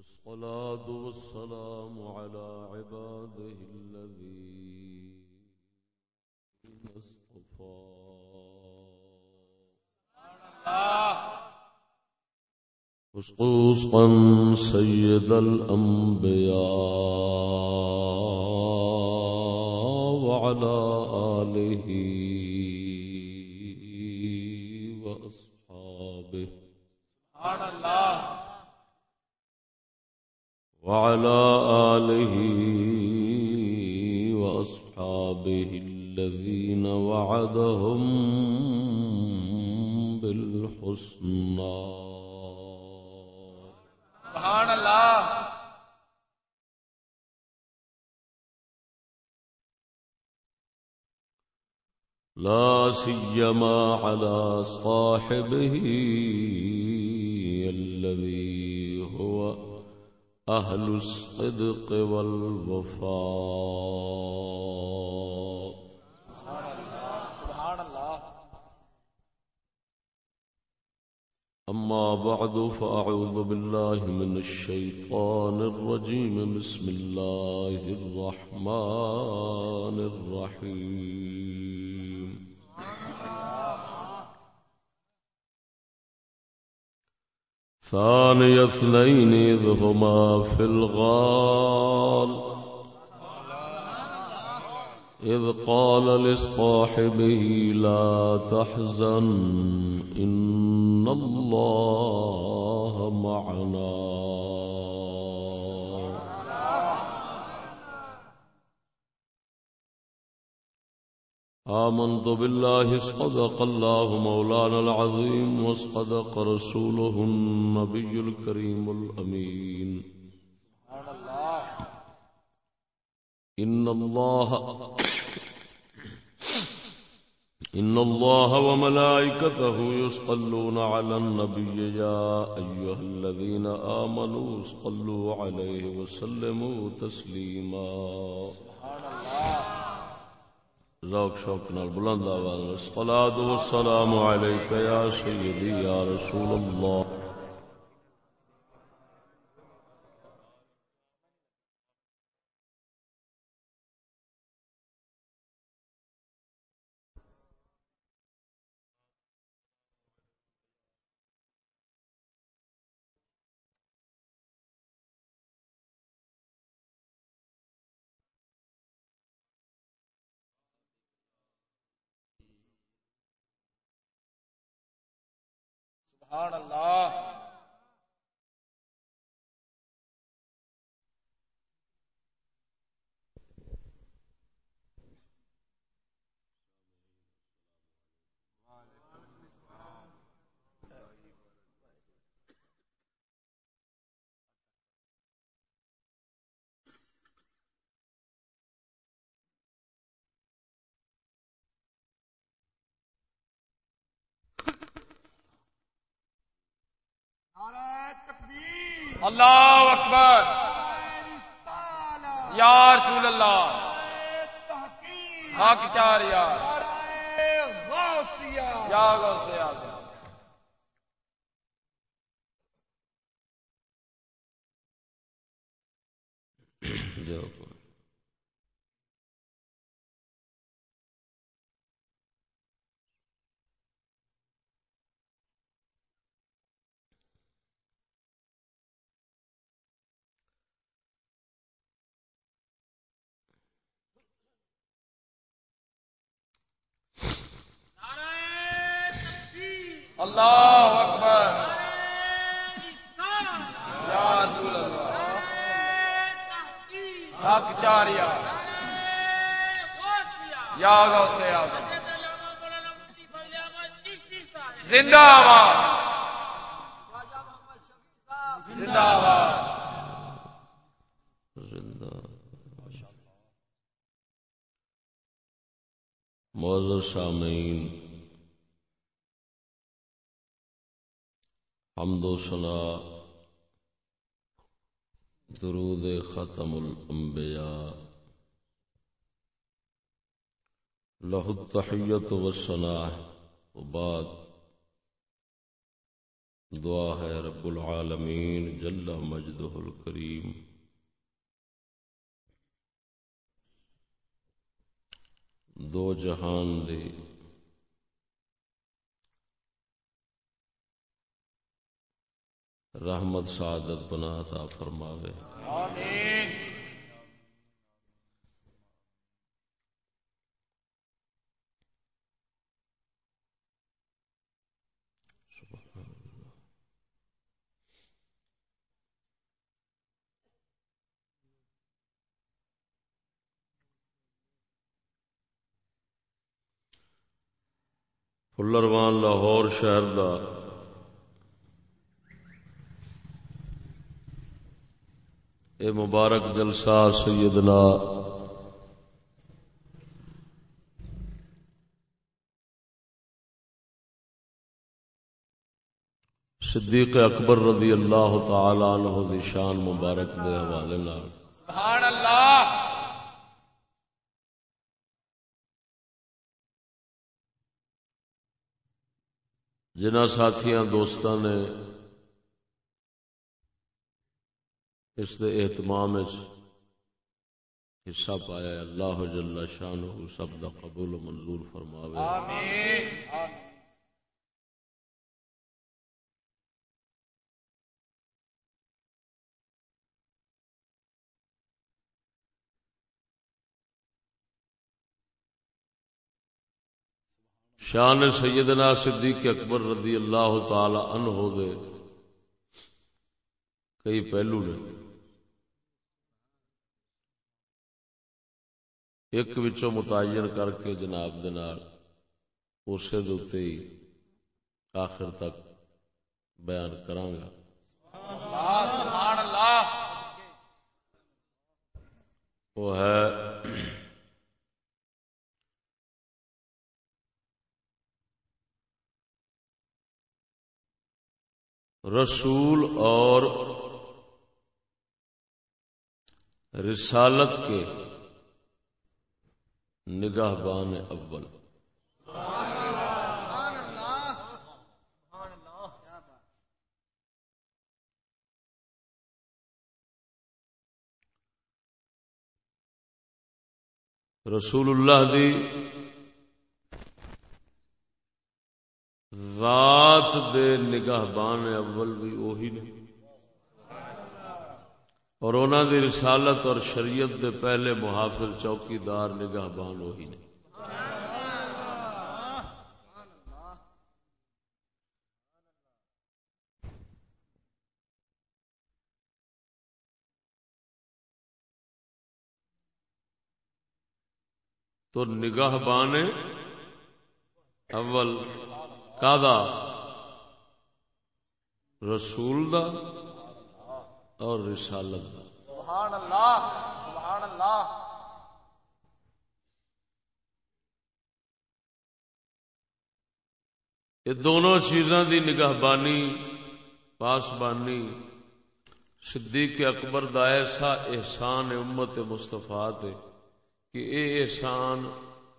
والصلاة والسلام على عباده الذين اصطفى خصوصا سيد الأنبياء وعلى آله وأصحابه سبحان الله وعلى آله وأصحابه الذين وعدهم بالحسنى سبحان الله لا سيما على صاحبه الذي هو أهل الصدق والوفاء. أما بعد فأعوذ بالله من الشيطان الرجيم. بسم الله الرحمن الرحيم. ثاني اثنين، إذ هما في الغال إذ قال لصاحبه لا تحزن، إن الله معنا. آمنت بالله، صدق الله مولانا العظيم، وصدق رسوله النبي الكريم الأمين. سبحان الله إن الله إن الله وملائكته يصلون على النبي يا أيها الذين آمنوا صلوا عليه وسلموا تسليما. سبحان الله ذوق شوق نال بلند آواز الصلاة والسلام عليك يا سيدي يا رسول الله سبحان اللہ اللہ اکبر۔ یا رسول اللہ۔ حق چار یار۔ یا غوث اعظم۔ جو اللہ اکبر۔ یا رسول اللہ۔ حق چار یار یا غوث اعظم۔ زندہ آباد۔ زندہ آباد۔ زندہ معذر سامعین حمد و سنا درود ختم الانبیاء. لہ التحیت و سنا و بعد، دعا ہے رب العالمین جل مجدہ الکریم. دو جہان دی رحمت سعادت بنا تھا فرماوے۔ آمین۔ فلروان لاہور شہر دا اے مبارک جلسہ سیدنا صدیق اکبر رضی اللہ تعالی عنہ دی شان مبارک دے حوالے نال۔ سبحان اللہ۔ جنہ ساتھیاں دوستاں نے اس دے اہتمام حصہ پایا اللہ جل شان سب دا قبول و منظور فرماوے۔ آمین آمین۔ شان سیدنا صدیق اکبر رضی اللہ تعالی عنہ دے کئی پہلو نے۔ ایک وچوں متعین کر کے جناب اسے ہی آخر تک بیان کرانگا اللہ سبحان اللہ وہ ہے رسول اور رسالت کے نگاہ بان اول۔ رسول اللہ دی ذات دے نگاہ بان اول بھی وہی نہیں اور انہوں دی رسالت اور شریعت دے پہلے محافظ چوکی دار نگاہ بان وہی نے۔ تو نگاہ بان اول کا رسول دا؟ اور رسالت سبحان اللہ سبحان اللہ یہ دونوں چیزاں دی نگاہ بانی پاس بانی صدیق اکبر دا ایسا احسان امت مستفا کہ اے احسان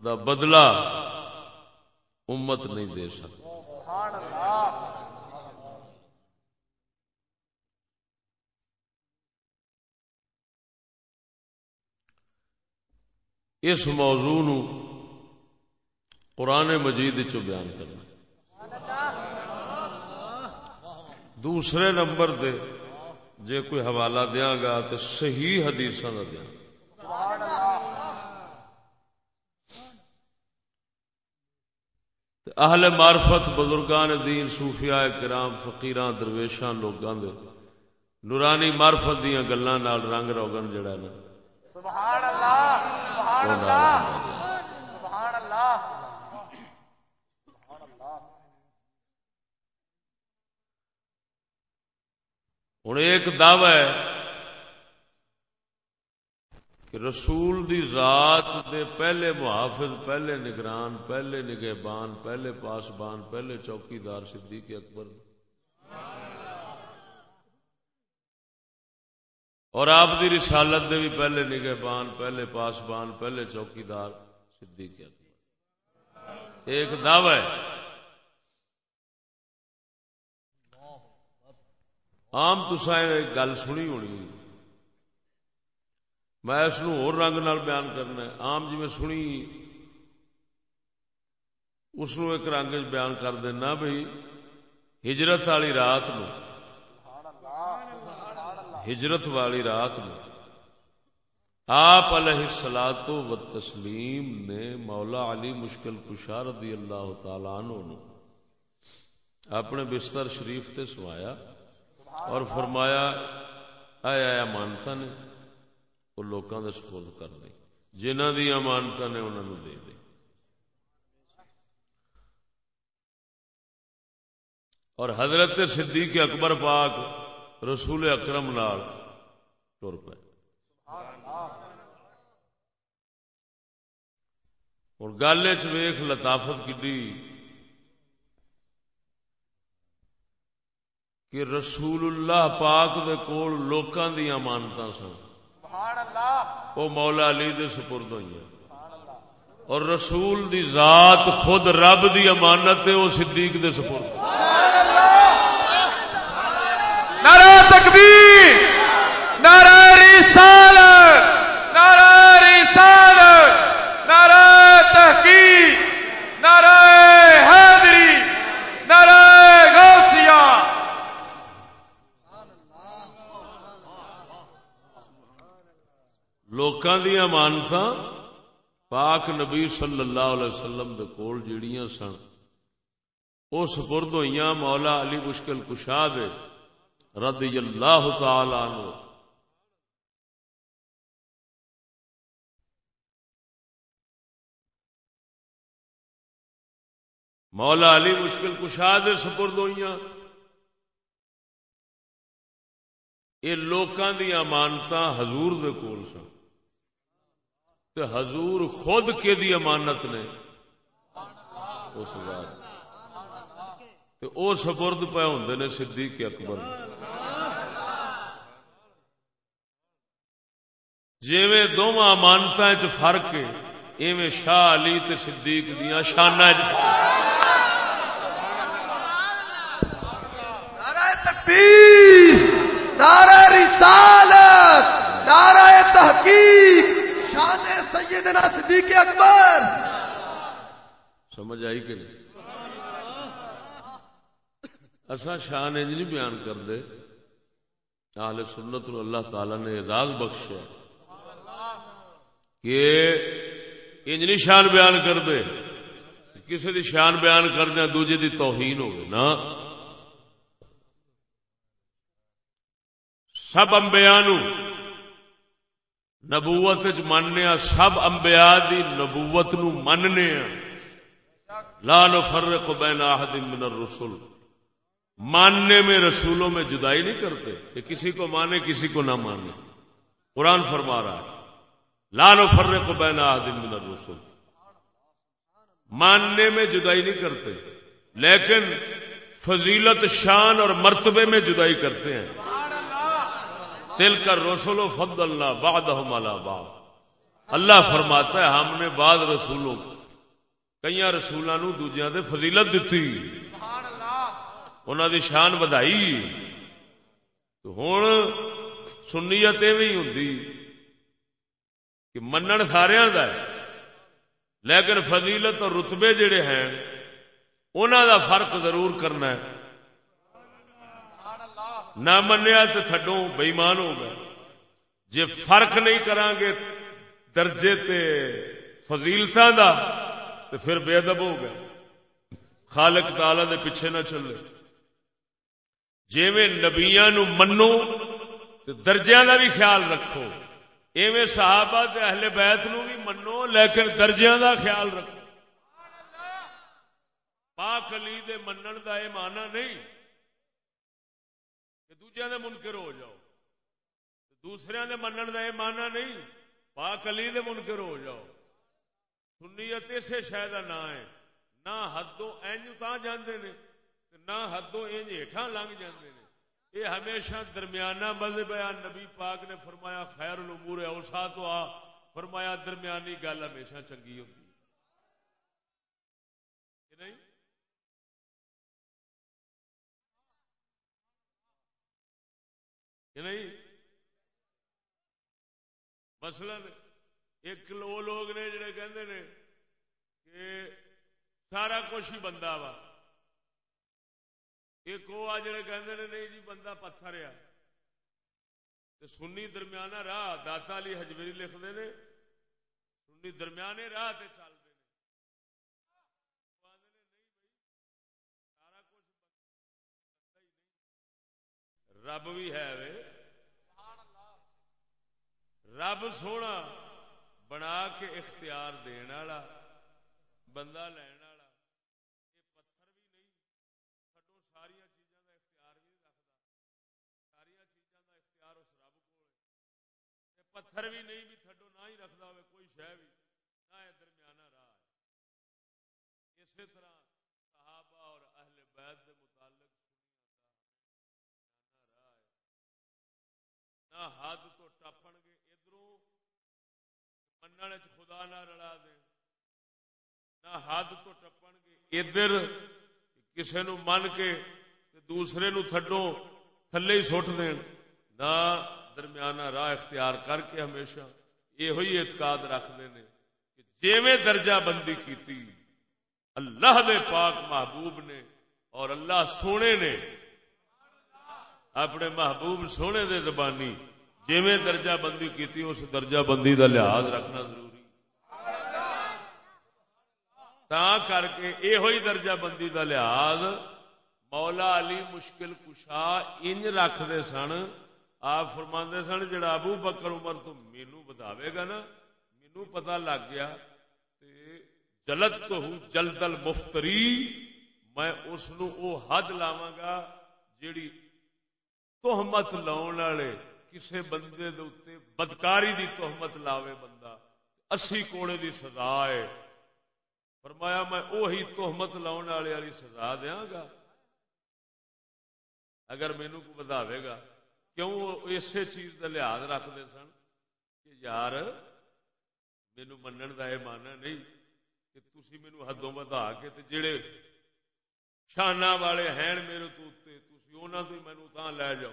دا بدلہ امت نہیں دے سکتا سبحان اللہ اس موضوع نو قرآن مجید چ بیان کرنا۔ دوسرے نمبر دے جے کوئی حوالہ دیا گا تو صحیح حدیث کا دیا۔ اہل معرفت بزرگان دین صوفیاء کرام فقیران درویشاں لوگاں دے نورانی معرفت دیاں گلاں نال رنگ روگن جڑا نا۔ سبحان اللہ! ہوں ایک دعوی ہے کہ رسول دی ذات دے پہلے محافظ، پہلے نگران، پہلے نگہبان، پہلے پاسبان، پہلے چوکیدار، صدیق اکبر اور آپ دی رسالت دے بھی پہلے نگہبان، پہلے پاسبان، پہلے چوکیدار صدیق اکبر۔ ایک دعوی ہے۔ عام تسا ایک گل سنی ہونی میں اس اور رنگ نال بیان کرنا ہے۔ عام جی میں سنی، اس ایک رنگ بیان کر دینا بھائی ہجرت والی رات نو ہجرت والی رات نو آپ علیہ سلاد و تسلیم نے مولا علی مشکل کشا رضی اللہ تعالی عنہ نو اپنے بستر شریف تے سوایا اور فرمایا آیا آیا مانتا نے، وہ لوگوں کا سپورٹ کر دیں۔ جنہ دیا مانتا نے انہوں نے دے دیں۔ اور حضرت صدیق اکبر پاک رسول اکرم نال تر پے۔ اور گل چیخ لطافت کی کہ رسول اللہ پاک دے کول لوکاں دی امانتاں سن۔ وہ مولا علی دے سپرد ہوئی اور رسول دی ذات خود رب دی امانت ہے وہ صدیق دے سپرد۔ نعرہ تکبیر نعرہ رسال نعرہ رسال نعرہ تحقیق نعرہ حیدری نعرہ غوثیہ لوکاں دیا مانتا پاک نبی صلی اللہ علیہ وسلم دے کول جڑیاں سن۔ وہ سپرد ہوئی مولا علی مشکل کشا دے رضی اللہ تعالی عنہ۔ مولا علی مشکل کشا دے سپرد ہوئی یہ لوکاں دی امانت حضور دے کول سن۔ تے حضور خود کے دی امانت نے۔ اس بات او سپرد پہ ہوں نے صدیق اکبر۔ جیویں دونوں امانتا چ فرق ہے، ایویں شاہ علی تے صدیق دیا شانہ چ نعرہ تکبیر، نعرہ رسالت، نعرہ تحقیق۔ سیدنا صدیق اکبر۔ سمجھ آئی کہ نہیں؟ اصا شان انج نہیں بیان کر دے آل سنت نو اللہ تعالی نے اعزاز بخشیا کہ انج نہیں شان بیان کر دے کسی دی شان بیان کر دیا ہاں دوجے دی توہین ہو نا۔ سب امبیا نو نبوت ماننے سب امبیا دی نبوت نو مننے لا نفرق بین احد من الرسل۔ ماننے میں رسولوں میں جدائی نہیں کرتے کہ کسی کو مانے، کسی کو نہ مانے۔ قرآن فرما رہا ہے لال و فرے کو من الرسول ماننے میں جدائی نہیں کرتے، لیکن فضیلت شان اور مرتبے میں جدائی کرتے ہیں۔ تل کر رسول و فد اللہ باد اللہ فرماتا ہے ہم نے بعد رسولوں کئی رسولوں دے فضیلت دیتی انہوں دی شان بدائی ہوں سنیت ہوں کہ منن سارا لیکن فضیلت اور رتبے جڑے ہیں انہوں دا فرق ضرور کرنا ہے۔ نہ منیا تو تھڈو بئیمان ہو گئے۔ جی فرق نہیں کران گے درجے تے فضیلتا دا تو پھر بے ادب ہو گئے۔ خالق تعالی دے پیچھے نہ چلے۔ جی نبیا نو منو تو درجیا کا بھی خیال رکھو۔ ایویں صحابہ تے اہل بیت نو بھی منو، لیکن درجیا کا خیال رکھو۔ پاک علی دے منن دا یہ مانا نہیں۔ کہ دوجیا دے منکر ہو جاؤ دوسرے دے منن دا یہ مانا نہیں پاک علی دے منکر ہو جاؤ سنیت اسے شاید نہ ہے نہ حدوں اینج تا جاندے نے نہ حدوں انج ہیٹھاں لنگ جاندے نے یہ ہمیشہ درمیانہ مذہب ہے نبی پاک نے فرمایا خیر الامور اوسا تو آ فرمایا درمیانی گل ہمیشہ چنگی ہوتی نہیں کہ نہیں؟ مثلا ایک لو لوگ نے جڑے کہندے نے کہ سارا کچھ ہی بندہ وا۔ ایک وہ آ جڑے کہندے نے، نہیں جی بندہ پتھر آ سنی درمیانہ راہ داتا علی حجویری لکھتے نے۔ سنی درمیانے راہ تے چل رب بھی ہے وے۔ رب سونا بنا کے اختیار دین والا، بندہ لین والا، یہ پتھر بھی نہیں ساری چیزاں کا اختیار بھی نہیں رکھتا۔ ساری چیزاں کا اختیار اس رب کو پتھر بھی نہیں بھی تھڈو نہ ہی رکھتا ہوئے کوئی شہ بھی، نہ درمیانہ راہ ہے۔ اسی طرح صحابہ اور اہل بیت دے متعلق نہ حد تو ٹپن گے من خدا نہ رلا دے۔ نہ حد تو ٹپن گے۔ ادھر کسی نو من کے دوسرے نو تھڈو تھلے ہی سٹ دین۔ نہ درمیانہ راہ اختیار کر کے ہمیشہ یہ اعتقاد رکھتے ہیں کہ جیویں درجہ بندی کی اللہ دے پاک محبوب نے اور اللہ سونے نے۔ اپنے محبوب سونے دے زبانی جی درجہ بندی کی اس درجہ بندی دا لحاظ رکھنا ضروری۔ تا کر کے یہ درجہ بندی دا لحاظ مولا علی مشکل کشا انج رکھتے سن، آپ فرما سن، جڑا ابو بکر عمر تو مینو بتاوے گا نا، مینو پتا لگ گیا جلد تو ہوں جلدل مفتری میں اس حد لاوا گا جیڑی تحمت لاؤن والے کسے بندے دے بدکاری دی تحمت لاوے بندہ، اسی کوڑے دی سزا ہے۔ فرمایا، میں وہی تحمت لاؤن والے والی سزا دیا گا۔ اگر مینو کو بداوے گا، کیوں اسی چیز کا لحاظ رکھتے سن؟ کہ یار مینو منن کا یہ ماننا نہیں کہ تھی مینو حدوں بدا کے جڑے شانہ والے ہیں میرے تو انہوں تو مینو تھان لے جاؤ۔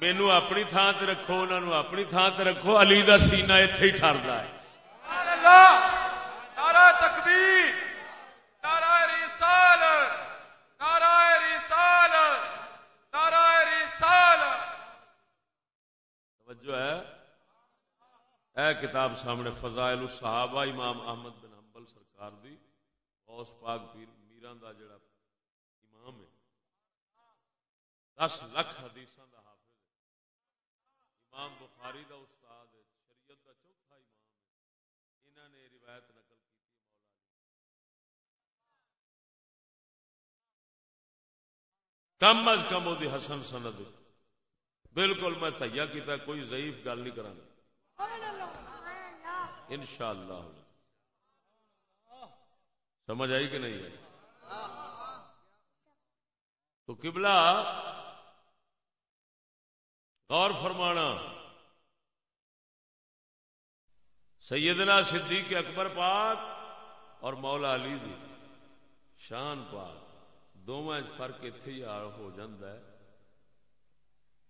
مینو اپنی تھان تے رکھو انہوں اپنی تھان تے رکھو۔ علی دا سینہ اتے ہی ٹرتا ہے۔ نارا تکبیر! نارا رسال! نارا رسال! نارا رسال! توجہ ہے۔ اے کتاب سامنے فضائل الصحابہ امام احمد بن حنبل سرکار دی اوس پاک پیر میران دا جڑا امام ہے۔ دس لکھ حدیث دا امام بخاری دا استاد ہے، شریعت دا چوتھا امام ہے۔ انہوں نے روایت نقل کی کم از کم وہ حسن سند۔ بالکل میں تہیا کیتا، کوئی ضعیف گل نہیں کرا ان شاء اللہ سمجھ آئی کہ نہیں آئی؟ تو قبلہ غور فرمانا۔ سیدنا صدیق اکبر پاک اور مولا علی دی شان پاک، دونوں فرق اتے ہو جاتا ہے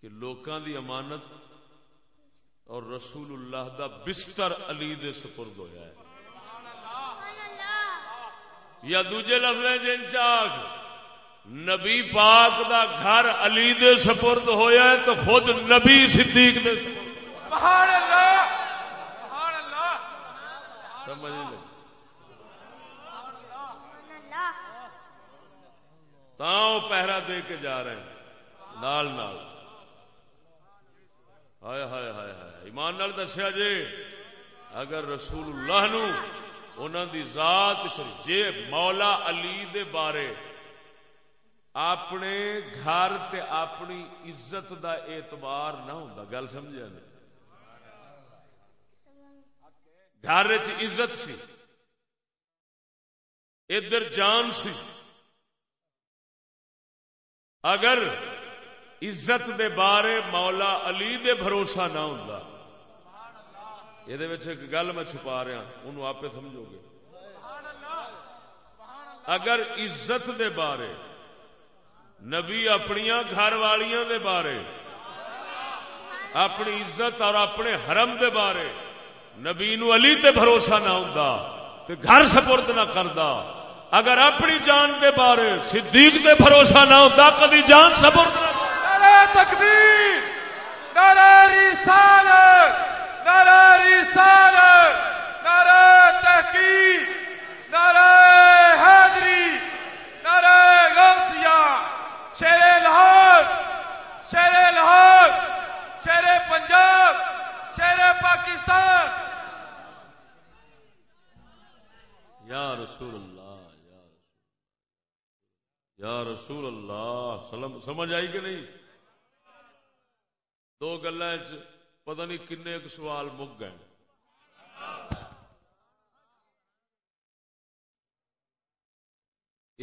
کہ لوکاں دی امانت اور رسول اللہ دا بستر علی دے سپرد ہویا ہے۔ یا دوجے لفظ جن چاک نبی پاک دا گھر علی دے سپرد ہویا ہے تو خود نبی صدیق دے سبحان اللہ! سبحان اللہ! سمجھ لے تاؤ پہرا دے کے جا رہے ہیں۔ نال نال۔ ہائے ہائے ہائے ہائے۔ ایمان نال دسیا جی اگر رسول اللہ نو انہوں دی ذات شریف جے مولا علی دے بارے اپنے گھر تے اپنی عزت دا اعتبار نہ ہوں گل سمجھا نہیں گھر عزت سی، ادھر جان سی۔ اگر عزت دے بارے مولا علی دے بھروسہ نہ ہوں یہ گل میں چھپا رہا انہوں آپ سمجھو گے۔ اگر عزت دے بارے نبی اپنی گھر والیاں دے بارے، اپنی عزت اور اپنے حرم دے بارے۔ نبی نو علی تے بھروسہ نہ ہوں تے گھر سپرد نہ کردا۔ اگر اپنی جان دے بارے صدیق دے بھروسہ نہ ہوتا کبھی جان سپرد نہ تکبیر، نعرہ رسالت نعرہ رسالت، نعرہ تحقیق، نعرہ حیدری نعرہ غوثیہ شیر لاہور شیر لاہور شیر پنجاب شیر پاکستان۔ یا رسول اللہ، یا رسول اللہ سلام سمجھ آئی کہ نہیں؟ دو گلا پتہ نہیں کن ایک سوال مک گئے۔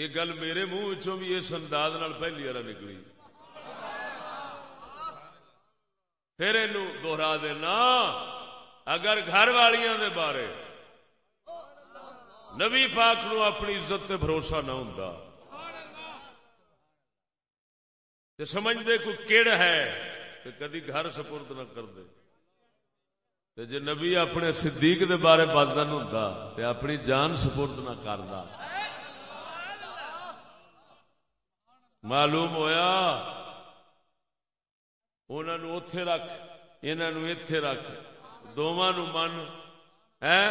یہ گل میرے منہ بھی اس انداز پہلی والا نکلی۔ پھر یہ دوہرا دینا، اگر گھر والیاں دے بارے نبی پاک نو اپنی عزت تے بھروسہ نہ ہوں سمجھتے کوئی کیڑ ہے کدی گھر سپرد نہ کر دے جی نبی اپنے صدیق دے بارے بدن ہوں اپنی جان سپرد نہ کرتا معلوم ہویا؟ انہوں اتے رکھ انہوں اتے رکھ دونوں نو من ہے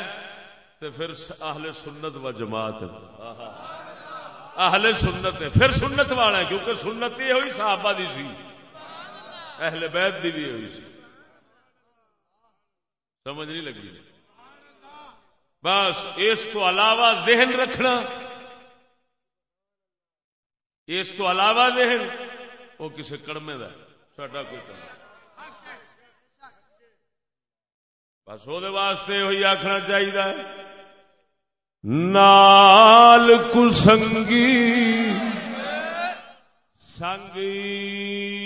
پھر اہل سنت و جماعت اہل سنت ہے۔ پھر سنت والا ہے، کیونکہ سنت یہ ہوئی، صحابہ دی سی۔ اہل بیت دی بھی ہوئی سی۔ سمجھ نہیں لگی؟ بس اس تو علاوہ ذہن رکھنا۔ اس تو علاوہ ذہن، وہ کسی کڑمے کا ساڈا کوئی کرنا بس وہ واسطے وہی آخنا چاہیے نال کسنگی سنگی۔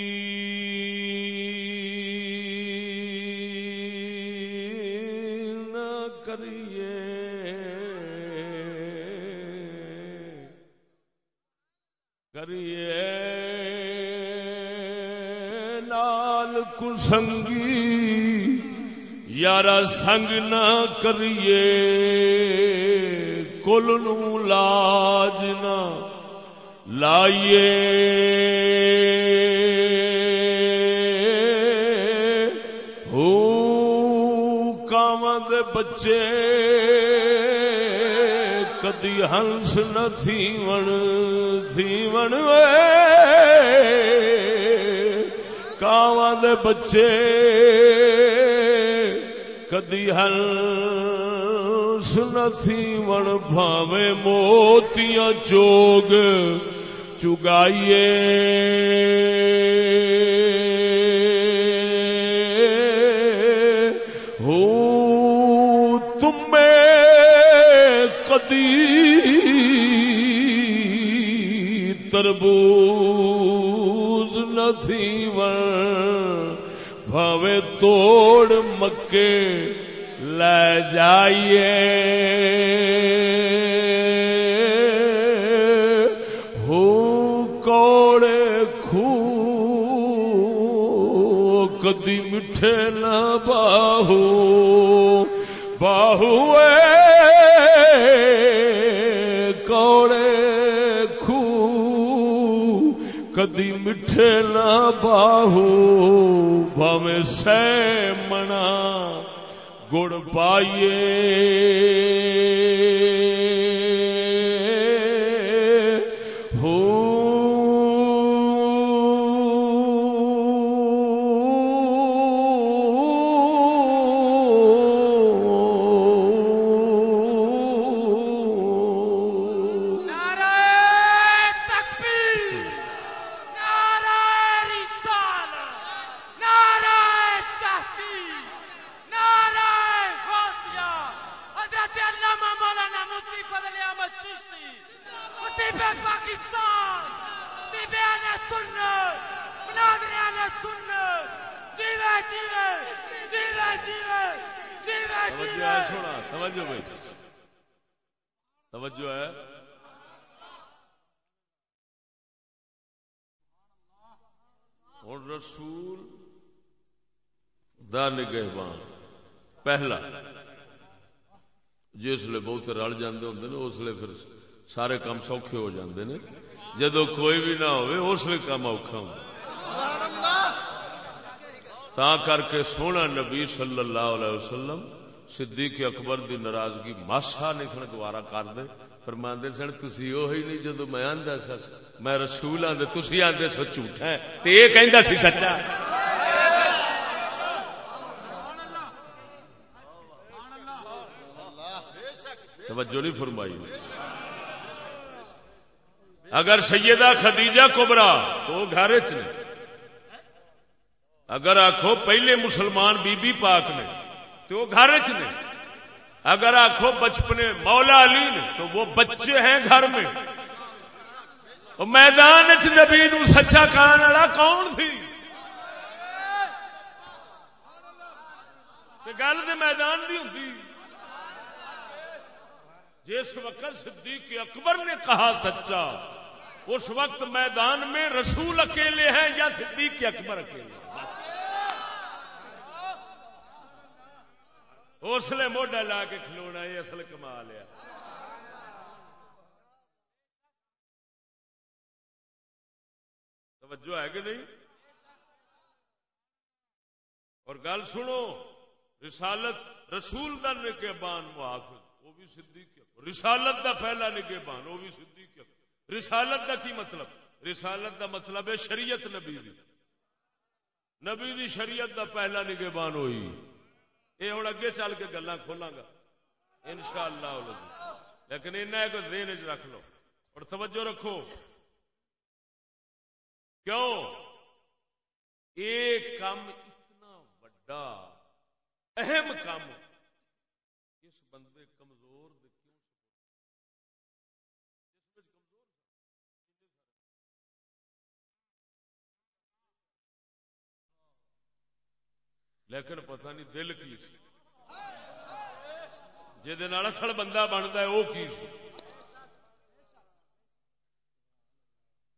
سنگی یار سنگ نہ کریے، کل نو لاج نہ لائیے۔ ہو کام دے بچے، کدی ہنس نہ تھیون تھیون وے۔ دے بچے کدی ہل سنتی من بھاوے موتیاں چوگ چگائیے۔ ہو تمے کدی تربوز نہ تھی بھاوے توڑ مکے لے جائیے۔ ہو کوڑے خو کدی میٹھے نہ باہو باہو کدی مٹھے نہ باہو بھاوے سہ منا گڑ پائیے۔ رسول دا نگہبان۔ پہلا، جس لیے بہت رل جاندے ہوندے نے، اس لیے پھر سارے کام سوکھے ہو جاندے نے۔ جدو کوئی بھی نہ ہوئے، اس لیے کام اوکھا ہوں تا کر کے سونا نبی صلی اللہ علیہ وسلم، صدیق اکبر دی ناراضگی ماسا نکھن گوارا کر دے۔ فرماندے سن، تسی وہی نہیں جدو میں آندا سا، میں رسول آندے تسی آندے سو جھوٹا ہے. تے یہ کہندا سی سچا۔ توجہ نہیں فرمائی۔ اگر سیدہ خدیجہ کبرا تو گھر چ اگر آخو پہلے مسلمان بی بی پاک نے تو وہ گھر چ نے۔ اگر آخو بچپنے مولا علی نے، تو وہ بچے ہیں گھر میں۔ میدان چ نبی نو سچا کہان والا کون تھی؟ گل تو میدان دی ہوتی جس وقت صدیق اکبر نے کہا سچا، اس وقت میدان میں رسول اکیلے ہیں یا صدیق اکبر اکیلے؟ اس لیے موڈا لا کے کھلونا، یہ اصل کما لیا توجہ ہے کہ نہیں؟ اور گل سنو، رسالت رسول دا نگہبان محافظ، وہ بھی صدیق اکبر رسالت دا پہلا نگہبان، وہ بھی صدیق اکبر رسالت دا کی مطلب؟ رسالت دا مطلب ہے شریعت نبی دی۔ نبی دی شریعت دا پہلا نگہبان ہوئی۔ یہ ہوں اگے چل کے گلا کھولاں گا۔ ان شاء اللہ جی۔ لیکن ایسا کو دین چ رکھ لو۔ اور توجہ رکھو۔ کیوں؟ یہ کام اتنا وڈا، اہم کام لیکن پتہ نہیں دل کی سی جہد اصل بندہ بنتا ہے، وہ کی سی؟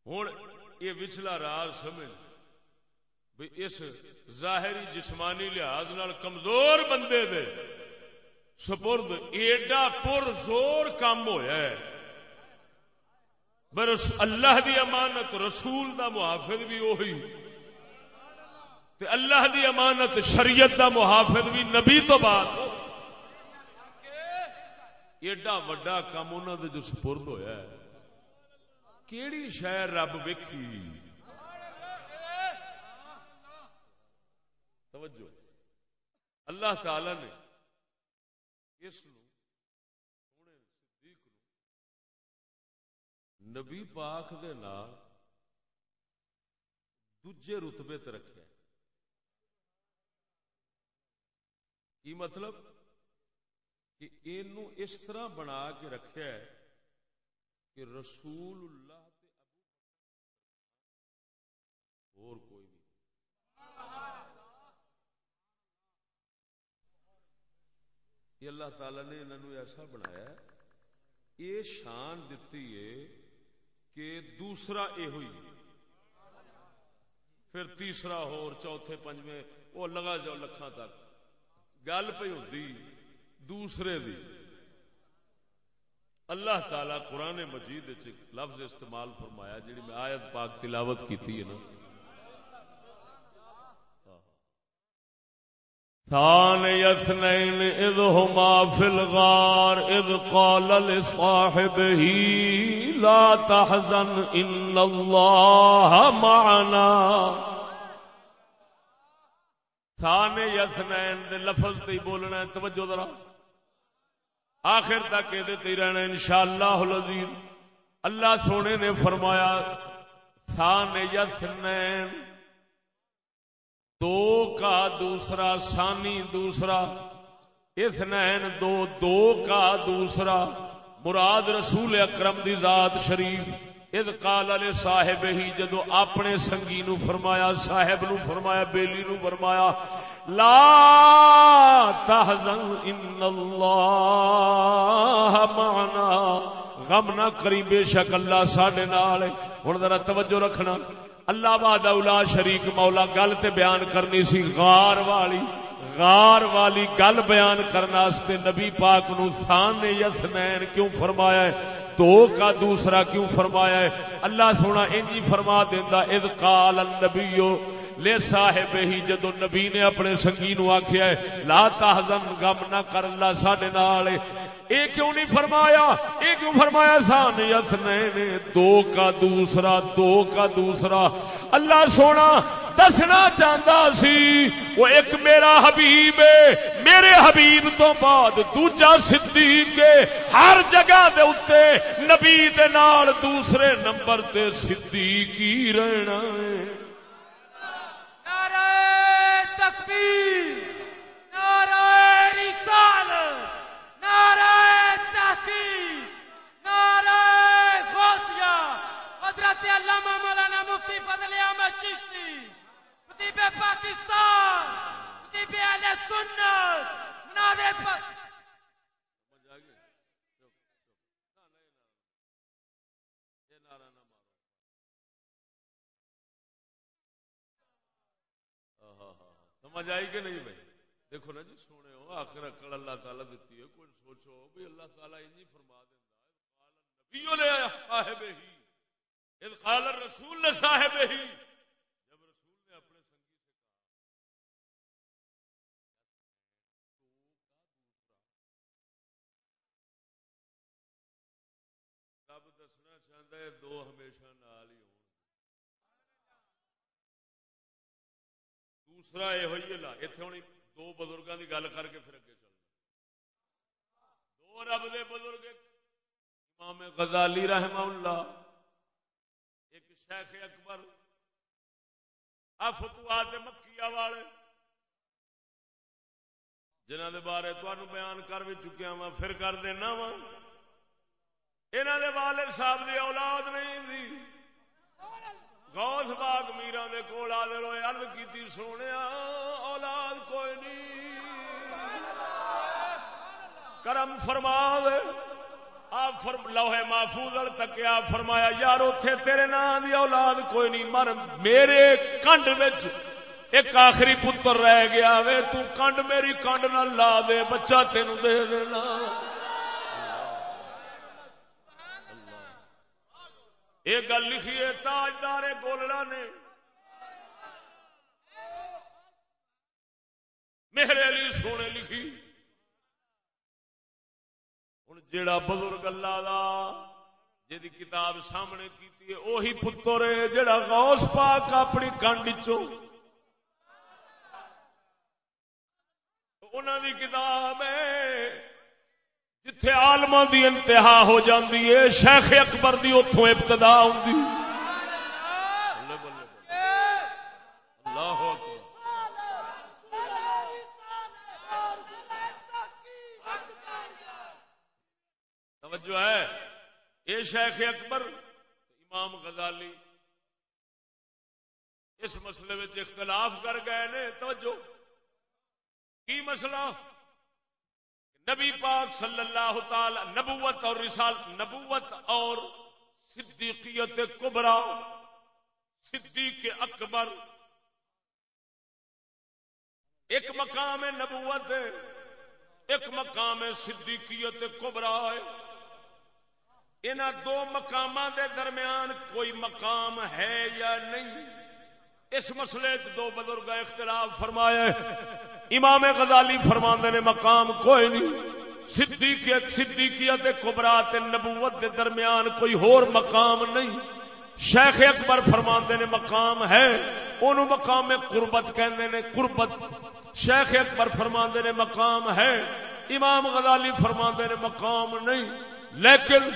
ہوں یہ وچلا راز سمجھ بھی اس ظاہری جسمانی لحاظ نال کمزور بندے دے سپرد ایڈا پر زور کام ہویا ہے۔ برس اللہ دی امانت، رسول دا محافظ بھی وہی تے اللہ دی امانت شریعت دا محافظ بھی نبی تو بعد. ایڈا وڈا کام انہوں دے جو سپرد ہویا ہے. کیڑی شہر رب ویکھی؟ توجہ. اللہ تعالی نے اس نبی پاک دے نال دوجے رتبے تے رکھیا کی مطلب کہ اینو اس طرح بنا کے رکھیا ہے کہ رسول اللہ تے ابو اور کوئی نہیں۔ یہ اللہ تعالی نے انہوں ایسا بنایا یہ شان دیتی ہے کہ دوسرا یہ ہوئی۔ پھر تیسرا ہور، چوتھے، پنجویں، وہ لگا جاؤ لکھاں تک۔ گل پہ ہوتی دوسرے دی۔ اللہ تعالی قرآن مجید لفظ استعمال فرمایا جی میں آیت پاک تلاوت کی نا۔ ثان يثنين هما في الغار قال لصاحبه لا تحزن الله معنا۔ ثان يثنين دے لفظ تے بولنا ہے، توجہ ذرا۔ آخر تک یہ تے رہنا انشاءاللہ العزیز۔ اللہ سونے نے فرمایا ثان يثنين دو کا دوسرا، ثانی دوسرا۔ اثنین دو دو کا دوسرا۔ مراد رسول اکرم دی ذات شریف۔ اد قال علی صاحب ہی جدو اپنے سنگی نو فرمایا، صاحب نو فرمایا، بیلی نو فرمایا، لا تحزن ان اللہ معنا۔ غم نہ کری، بے شک اللہ ساڈے نال ہن ذرا توجہ رکھنا۔ اللہ باد اولا شریک مولا، گل تے بیان کرنی سی۔ غار والی غار والی گل بیان کرنے نبی پاک نو سان یسنین کیوں فرمایا ہے؟ دو کا دوسرا کیوں فرمایا ہے؟ اللہ سونا انجی فرما دینا اذ قال النبیو لے صاحب ہی جدو نبی نے اپنے سنگی نو آخیا ہے، لا تحزن، غم نہ کر اللہ ساڈے نال۔ اے کیوں نہیں فرمایا؟ اے کیوں فرمایا؟ سان یسنین دو کا دوسرا، دو کا دوسرا۔ اللہ سونا دسنا چاہتا سی، وہ ایک میرا حبیب ہے۔ میرے حبیب تو بعد دوجا صدیق ہے۔ ہر جگہ دے اتے نبی دے نال دوسرے نمبر تے صدیق ہی رہنا ہے۔ تکبیر، نعرہ رسالت، نعرہ تحقیق، نعرہ غوثیہ، حضرت علامہ مولانا مفتی فضل احمد چشتی خطیب پاکستان خطیب اہل سنت نعرہ پر سمجھ آئی کہ نہیں بھائی؟ دیکھو نا جی سونے ہو آخر اکڑ اللہ تعالیٰ دیتی ہے، کوئی سوچو بھی اللہ تعالیٰ انجی فرما دینا نبیوں نے صاحب ہی، اذ قال الرسول نے صاحب ہی جب رسول نے اپنے سنگی سے کہا رب دسنا چاہتا ہے دو ہمیشہ نال ہی ہو دوسرا یہ ہوئی ہے اتنے ہونی دو بزرگوں کی گل کر کے پھر اگے چل دو رب دے بزرگ امام غزالی رحمہ اللہ ایک شیخ اکبر افتوات مکیہ والے جنہ دے بارے تمہیں بیان کر بھی چکیا وا پھر کر دینا وا انہوں دے والد صاحب دی اولاد نہیں دی غوث باغ میرا دے کول آدھے روئے، عرض کیتی سونے اولاد کوئی نہیں۔ کرم فرما دے آپ فرم، لوہے محفوظ تک آپ فرمایا، یار اتے تیرے نام دی اولاد کوئی نہیں، مر میرے کنڈ وچ ایک آخری پتر رہ گیا، وے تو کنڈ میری کنڈ نہ لا دے، بچہ تینوں دے دینا یہ گل لکھی ہے تاجدار گولڑا نے۔ میرے علی سونے لکھی۔ ہوں جیڑا بزرگ اللہ دا جی کتاب سامنے کی اہی پتر ہے جڑا غوث پاک اپنی کنڈ چو انہوں دی کتاب ہے جتھے آلما دی انتہا ہو جاندی ہے، شیخ اکبر دی اتوں ابتدا ہوندی۔ اللہ توجہ ہے، یہ شیخ اکبر، امام غزالی۔ اس مسئلے میں اختلاف کر گئے نے، توجہ۔ کی مسئلہ؟ نبی پاک صلی اللہ تعالی نبوت اور رسال نبوت اور صدیقیت کبرا، صدیق اکبر۔ ایک مقام نبوت ہے، ایک مقام صدیقیت کبرا ہے۔ ان دو مقام دے درمیان کوئی مقام ہے یا نہیں؟ اس مسئلے دو بزرگ اختلاف فرمایا امام غزالی فرما نے مقام کوئی نہیں۔ صدیقیت صدیقیت کبرا نبوت دے درمیان کوئی ہور مقام نہیں۔ شیخ اکبر فرما نے مقام ہے۔ انہوں مقام قربت کہندے نے، قربت۔ شیخ اکبر فرما نے مقام ہے۔ امام غزالی فرما نے مقام نہیں۔ لیکن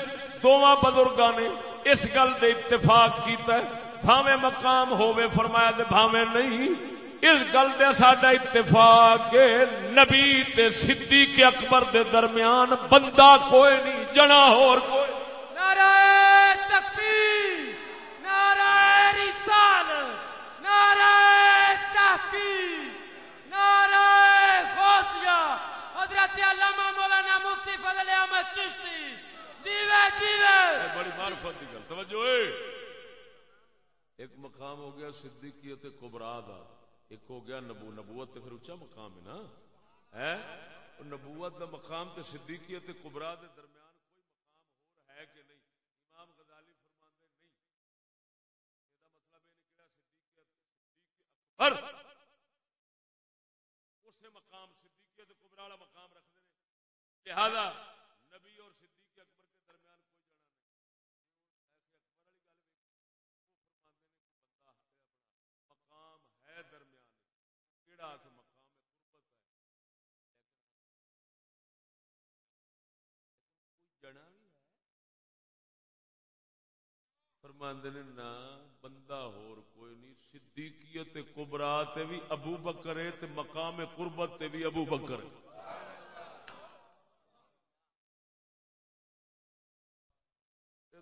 دونوں بزرگاں نے اس گل دے اتفاق کیتا ہے۔ بھاوے مقام ہوے فرمایا تے بھاوے نہیں۔ اس گل دے ساڈا اتفاق نبی تے صدیق اکبر دے درمیان بندہ کوئی نہیں جنا ہور کوئی نعرہ تکبیر نعرہ رسال نعرہ نعرہ حضرت علامہ مولانا مفتی فضل احمد چشتی۔ جیوے جیوے بڑی معرفت دی گل توجہ ایک مقام ہو گیا صدیقیت کبرا کا ایک ہو گیا نبو نبوت تے پھر اونچا مقام ہے نا؟ ہے؟ نبوت دا مقام تے صدیقیت کبرا دے درمیان کوئی مقام اور ہے کہ نہیں؟ امام غزالی فرماندے نہیں۔ یہ مطلب یہ نکلا صدیقیت صدیق اکبر۔ اسے مقام صدیقیت کبرا والا مقام رکھ دے لہذا نبی اور صدیق اکبر کے درمیان کوئی جڑا نہیں مقام ہے درمیان کیڑا کہ مقام قربت ہے کوئی جنا بھی ہے فرماندے نے نا بندہ ہور کوئی نہیں، صدیقیت کبرا تے بھی ابو بکر ہے تے مقام قربت تے بھی ابو بکر ہے۔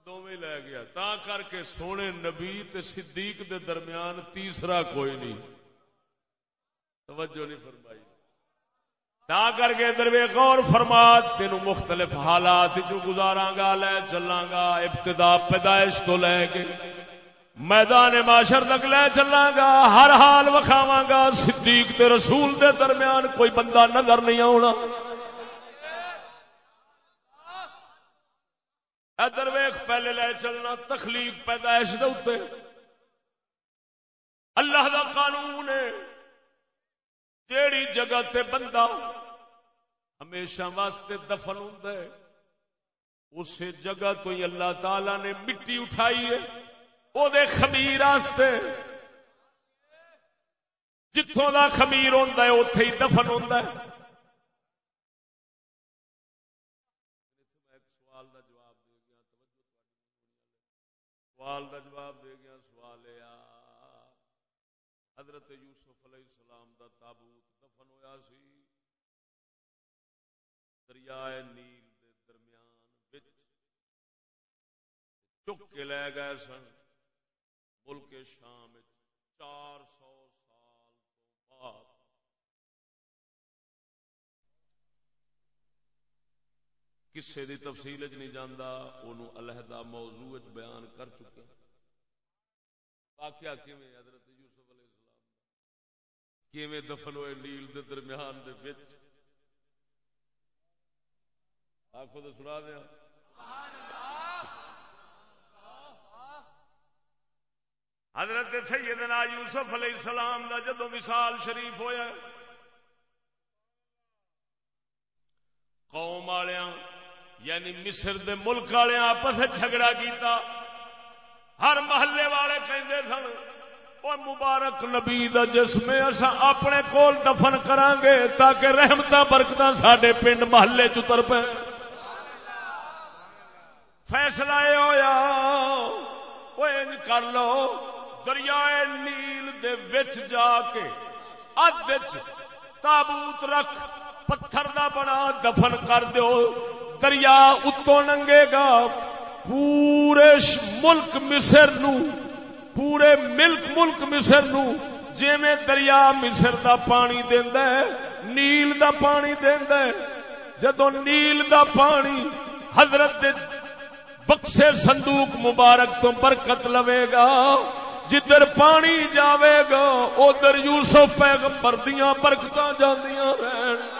دونوں لے گیا، تا کر کے سونے نبی تے صدیق دے درمیان تیسرا کوئی نہیں۔ توجہ نہیں فرمائی۔ تا کر کے دروے غور فرما تین مختلف حالات جو گزاراں گا، لے چلاں گا، ابتدا پیدائش تو لے کے میدان معاشر تک لے چلاں گا، ہر حال وکھاواں گا، صدیق تے رسول دے درمیان کوئی بندہ نظر نہیں آنا ادر ویخ پہلے لے چلنا تخلیق پیدائش دے اللہ دا قانون ہے۔ جیڑی جگہ تے بندہ ہمیشہ واسطے دفن ہوں اس جگہ تو ہی اللہ تعالی نے مٹی اٹھائی ہے وہ خمیر واسطے جتوں کا خمیر ہوتا ہے اتے ہی دفن ہوتا ہے۔ سوال کا جواب دے گیا سوال حضرت یوسف علیہ السلام دا تابوت دفن ہویا سی دریائے نیل دے درمیان بچ چک کے لے گئے سن ملک شام چار سو سال تو بعد کسے دی تفصیل چ نہیں جانا ان علیحدہ موضوع بیان کر چکے واقعہ کیویں حضرت یوسف علیہ السلام کیویں دفن ہوئے نیل دے درمیان دے وچ آخو تو سنا دیا حضرت سیدنا یوسف علیہ السلام دا جدو مثال شریف ہویا قوم والوں یعنی مصر دے ملک والے آپس جھگڑا کیتا۔ ہر محلے والے کہندے سن او مبارک نبی دا جسم اسا اپنے کول دفن کران گے تاکہ رحمتاں برکتاں ساڈے پنڈ محلے چ اتر پے فیصلہ اے ہویا او انج کر لو، دریائے نیل دے وچ جا کے اد وچ تابوت رکھ، پتھر دا بنا دفن کر دیو، دریا اتو ننگے گا، پورے ملک مصر نو، پورے ملک ملک مصر نو جی میں دریا مصر دا پانی دیندا ہے، نیل دا پانی دیندا ہے۔ جدو نیل دا پانی حضرت بکسے صندوق مبارک تو برکت لوے گا۔ جدھر پانی جاوے گا ادھر یوسف پیغمبر دیاں برکتاں جاندیاں رہن۔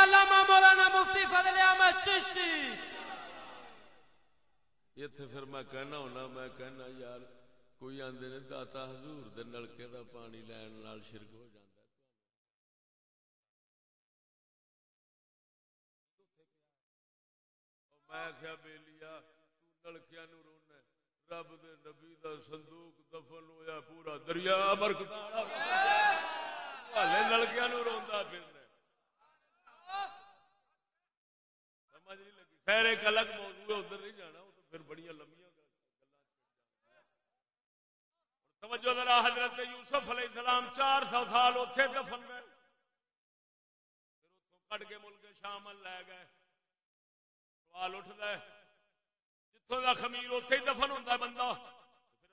علامہ مولانا مفتی فضل احمد چشتی۔ پھر میں کہنا ہونا میں کہنا یار کوئی آدھے نے داتا حضور دے نلکے دا پانی لین نال شرک ہو جاتا میں کیا بے لیا نلکیا نو رونا رب دے نبی دا صندوق دفن ہویا پورا دریا برکت نلکیا نو روندا پھر خیر، ایک الگ موضوع ہے، ادھر نہیں جانا، وہ تو پھر بڑی لمبی توجہ ذرا حضرت یوسف علیہ السلام چار سو سال اتنے دفن گئے پھر اتوں کٹ کے ملک شامل لے گئے۔ سوال اٹھ گئے اتوں کا خمیر اتے ہی دفن ہوتا ہے بندہ؟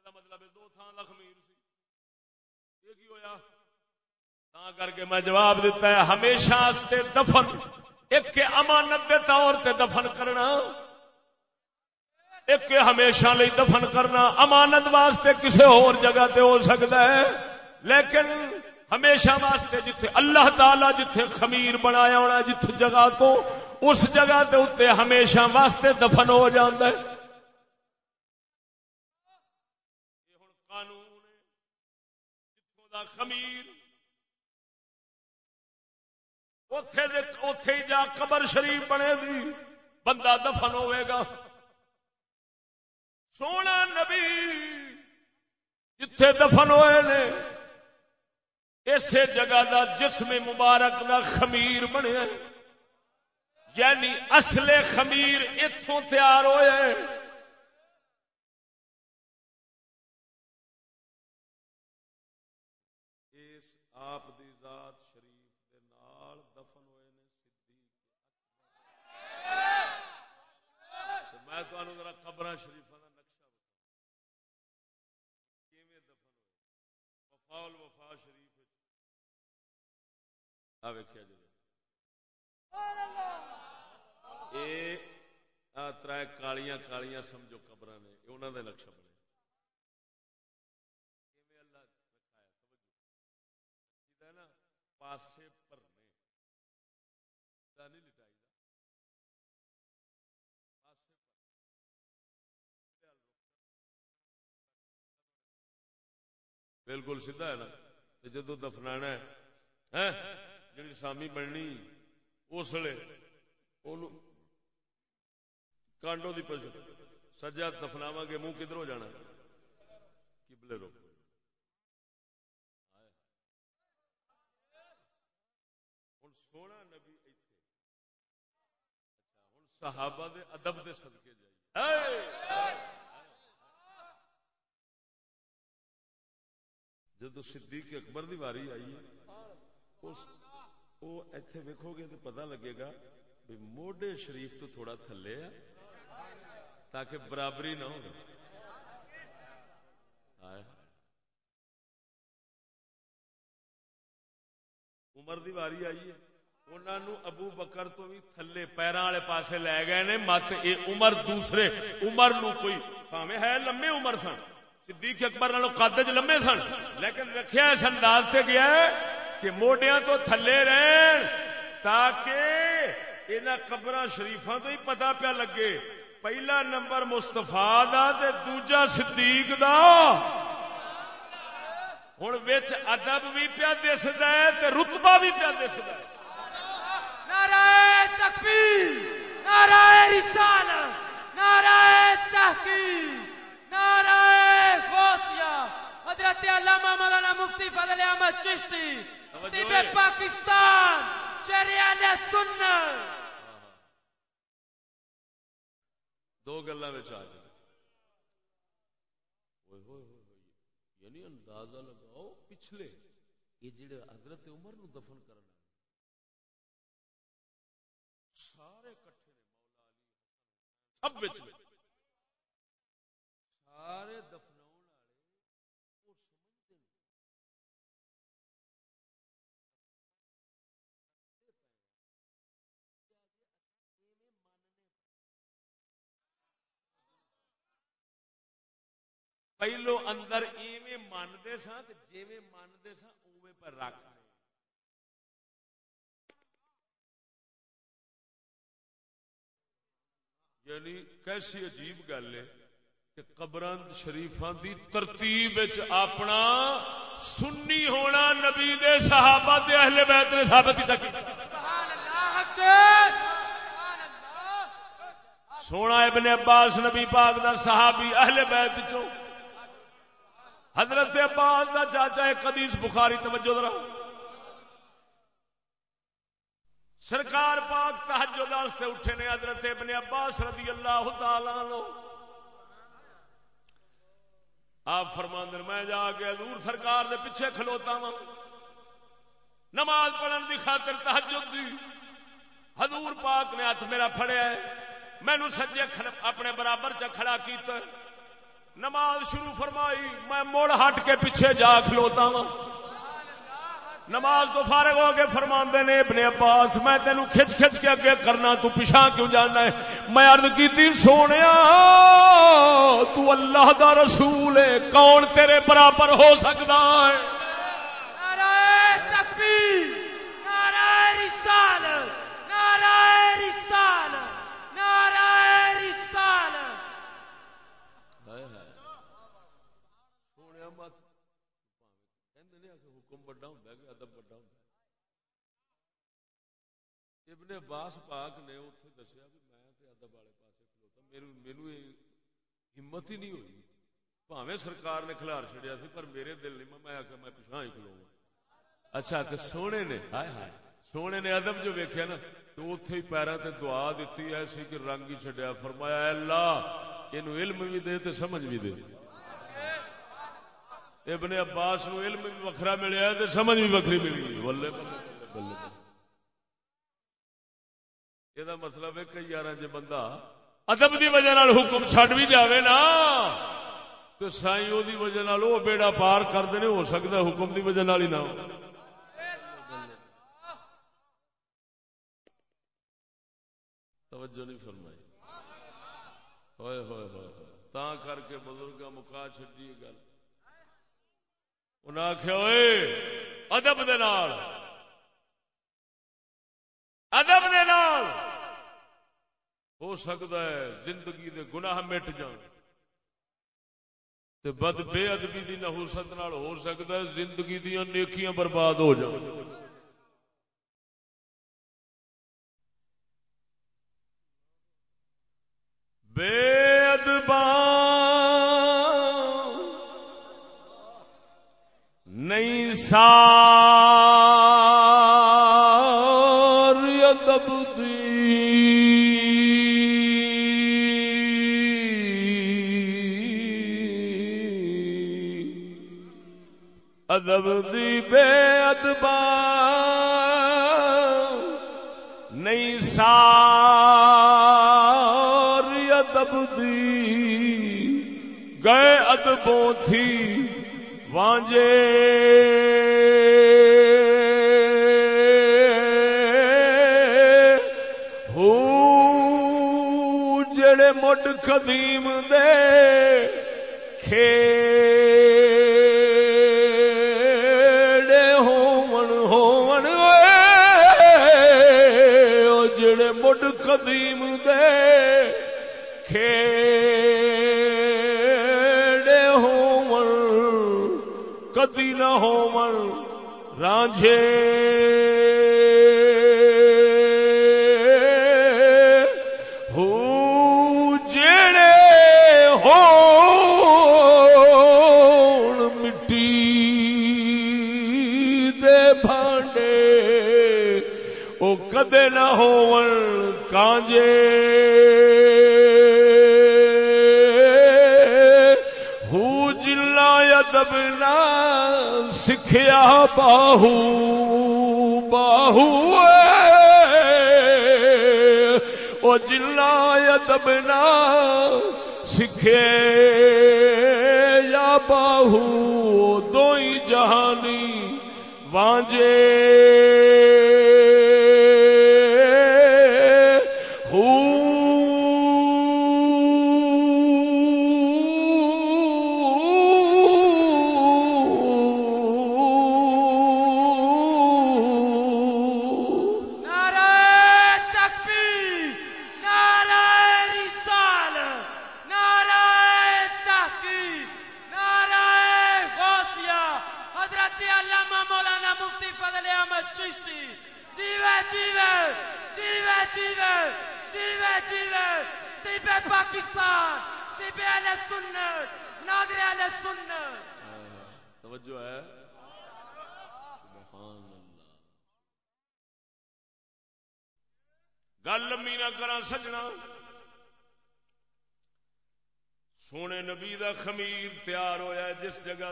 پھر مطلب دو تھان کا خمیر سی۔ یہ کی ہوا تا کر کے میں جواب دیتا ہے، ہمیشہ دفن، ایک امانت کے طور تے دفن کرنا۔ ایک ہمیشہ لئی دفن کرنا امانت واسطے کسی اور جگہ تے ہو سکتا ہے۔ لیکن ہمیشہ واسطے جتھے اللہ تعالی جتھے خمیر بنایا ہونا جتھ جگہ تو اس جگہ تے اتنے ہمیشہ واسطے دفن ہو جاندہ ہے۔ قانون خمیر۔ اتے جا قبر شریف بنے دی، بندہ دفن ہوئے گا۔ سونا نبی جتھے دفن ہوئے نے اسی جگہ دا جسم مبارک دا خمیر بنیا یعنی اصل خمیر اتوں تیار ہوئے آپ دی ذات شریف دے نال دفن ہوئے نے صدیق۔ میں ذرا شریف وفا شریف ویکیا جی۔ تر کالیاں کالیاں سمجھو قبر نے انہوں نے نقشہ بنے۔ پاسے بالکل سیدھا ہے نا۔ جدو دفنا جی سامی بننی، اس لیے کانڈو کی پشو سجا دفناوا گے منہ کدھر ہو جانا؟ کبلے رو۔ ہوں سونا نبی اچھا ہوں صحابہ دے ادب دے صدقے جائیے۔ جدو صدیق اکبر دی واری آئی ایتھے ویکو گے تو پتہ لگے گا موڈے شریف تو تھوڑا تھلے ہے تاکہ برابری نہ ہو عمر دی واری آئی ہے۔ انہوں ابو بکر تو بھی تھلے پیروں والے پاسے لے گئے نے، مت یہ عمر دوسرے۔ عمر نو کوئی پاوے ہے لمبے عمر سن۔ صدیق اکبر نالوں قد چ لمے سن۔ لیکن رکھیا اس انداز سے گیا ہے کہ موڈیاں تو تھلے رہن تاکہ انہاں قبراں شریفاں تو ہی پتہ پیا لگے۔ پہلا نمبر مستفا دا تے دوجا صدیق دا۔ ہوں بچ ادب بھی پیا دستا ہے تے رتبہ بھی پیا دستا ہے۔ نعرہ تکبیر، نعرہ رسالت، نعرہ تحقیق، نعرہ حضرت علامہ مولانا مفتی فضل احمد چشتی طب پاکستان شریعت سنت۔ دو گلا آ جائے یعنی اندازہ لگاؤ پچھلے یہ جڑے حضرت عمر نو دفن کرنا سارے کٹھے نے مولا علی سب سارے پہلو اندر ایویں مانتے سا جی مانتے سا اوے پر رکھ یعنی کیسی عجیب گل ہے کہ قبر شریفاں دی ترتیب اپنا سنی ہونا نبی دے صحابہ دے اہل بیت نے ثابت کی سونا ابن عباس نبی پاک دا صحابی اہل بیت چو حضرت عباس دا چاچا ایک حدیث بخاری، توجہ ذرا۔ سرکار پاک تحجد واسطے اٹھے نے حضرت ابن عباس رضی اللہ تعالی عنہ۔ آپ فرمان میں جا کے حضور سرکار دے پیچھے کھلوتا وا نماز پڑھن دی خاطر تحجد دی۔ حضور پاک نے ہاتھ میرا پھڑیا ہے۔ مینو سجے اپنے برابر چ کھڑا کیتا نماز شروع فرمائی، میں مڑ ہٹ کے پیچھے جا کھلوتا وا نماز تو فارغ ہو کے فرما نے، ابن عباس، میں تینو کھچ کھچ کے اگے کرنا، تو پیچھا کیوں جانا ہے؟ میں ارد کی سونے تو اللہ دا رسول ہے، کون تیرے برابر ہو سکتا ہے؟ ابن عباس پاک نے اتنے دسیا بھی میں ادب والے پاس کھلوتا، میرے ہمت ہی نہیں ہوئی۔ پاوے سرکار نے کھلار چڑیا سی، پر میرے دل نہیں، میں آخر میں پچھا ہی کھلوا اچھا تو سونے نے سونے نے ادب جو ویکیا نا، تو اتے ہی پیروں تے دعا دیتی ایسی کہ رنگ ہی چڈیا فرمایا اللہ یہ علم بھی دے تے سمجھ بھی دے۔ ابن عباس نو علم بھی وکھرا ملیا تے سمجھ بھی وکری ملی۔ بلے بلے بلے یہ مطلب ہے کئی یار جی بندہ ادب کی وجہ نال حکم چڈ بھی جائے نا تو سائی وہ وجہ نال وہ بیڑا پار کرتے ہو سکتا حکم کی وجہ نال ہی نہ ہو توجہ نہیں فرمائی ہوئے ہوئے ہوئے تا کر کے بزرگ مکا چڈی گل انہیں آخیا ہوئے ادب دے نال ادب دے نال۔ ہو سکتا ہے زندگی دے گناہ مٹ جان۔ تے بد بے ادبی دی نحوست نال ہو سکتا ہے زندگی دیا نیکیاں برباد ہو جان۔ بے ادبا نہیں سا نہیں ادب دی۔ گئے ادبوں تھی وانجے۔ ہو جڑے مڈ قدیم دے کھیل کدی نہ ہومن رانجھے کدے نہ ہون کانجے۔ ادب نہ سکھیا باہو باہو او جلا ادب نہ سکھے یا باہو دو جہانی وانجے۔ سجنا۔ سونے نبی دا خمیر تیار ہویا جس جگہ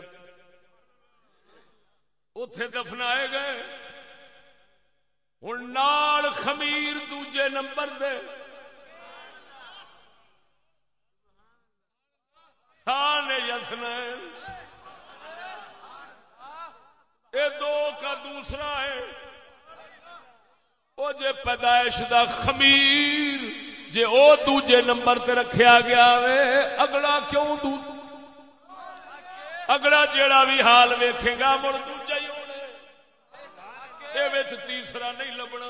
نمبر تے رکھیا گیا وے اگلا کیوں دو؟ اگلا جیڑا بھی حال ویکھے گا مڑ دوجا ہی ہونے اے تیسرا نہیں لبنا۔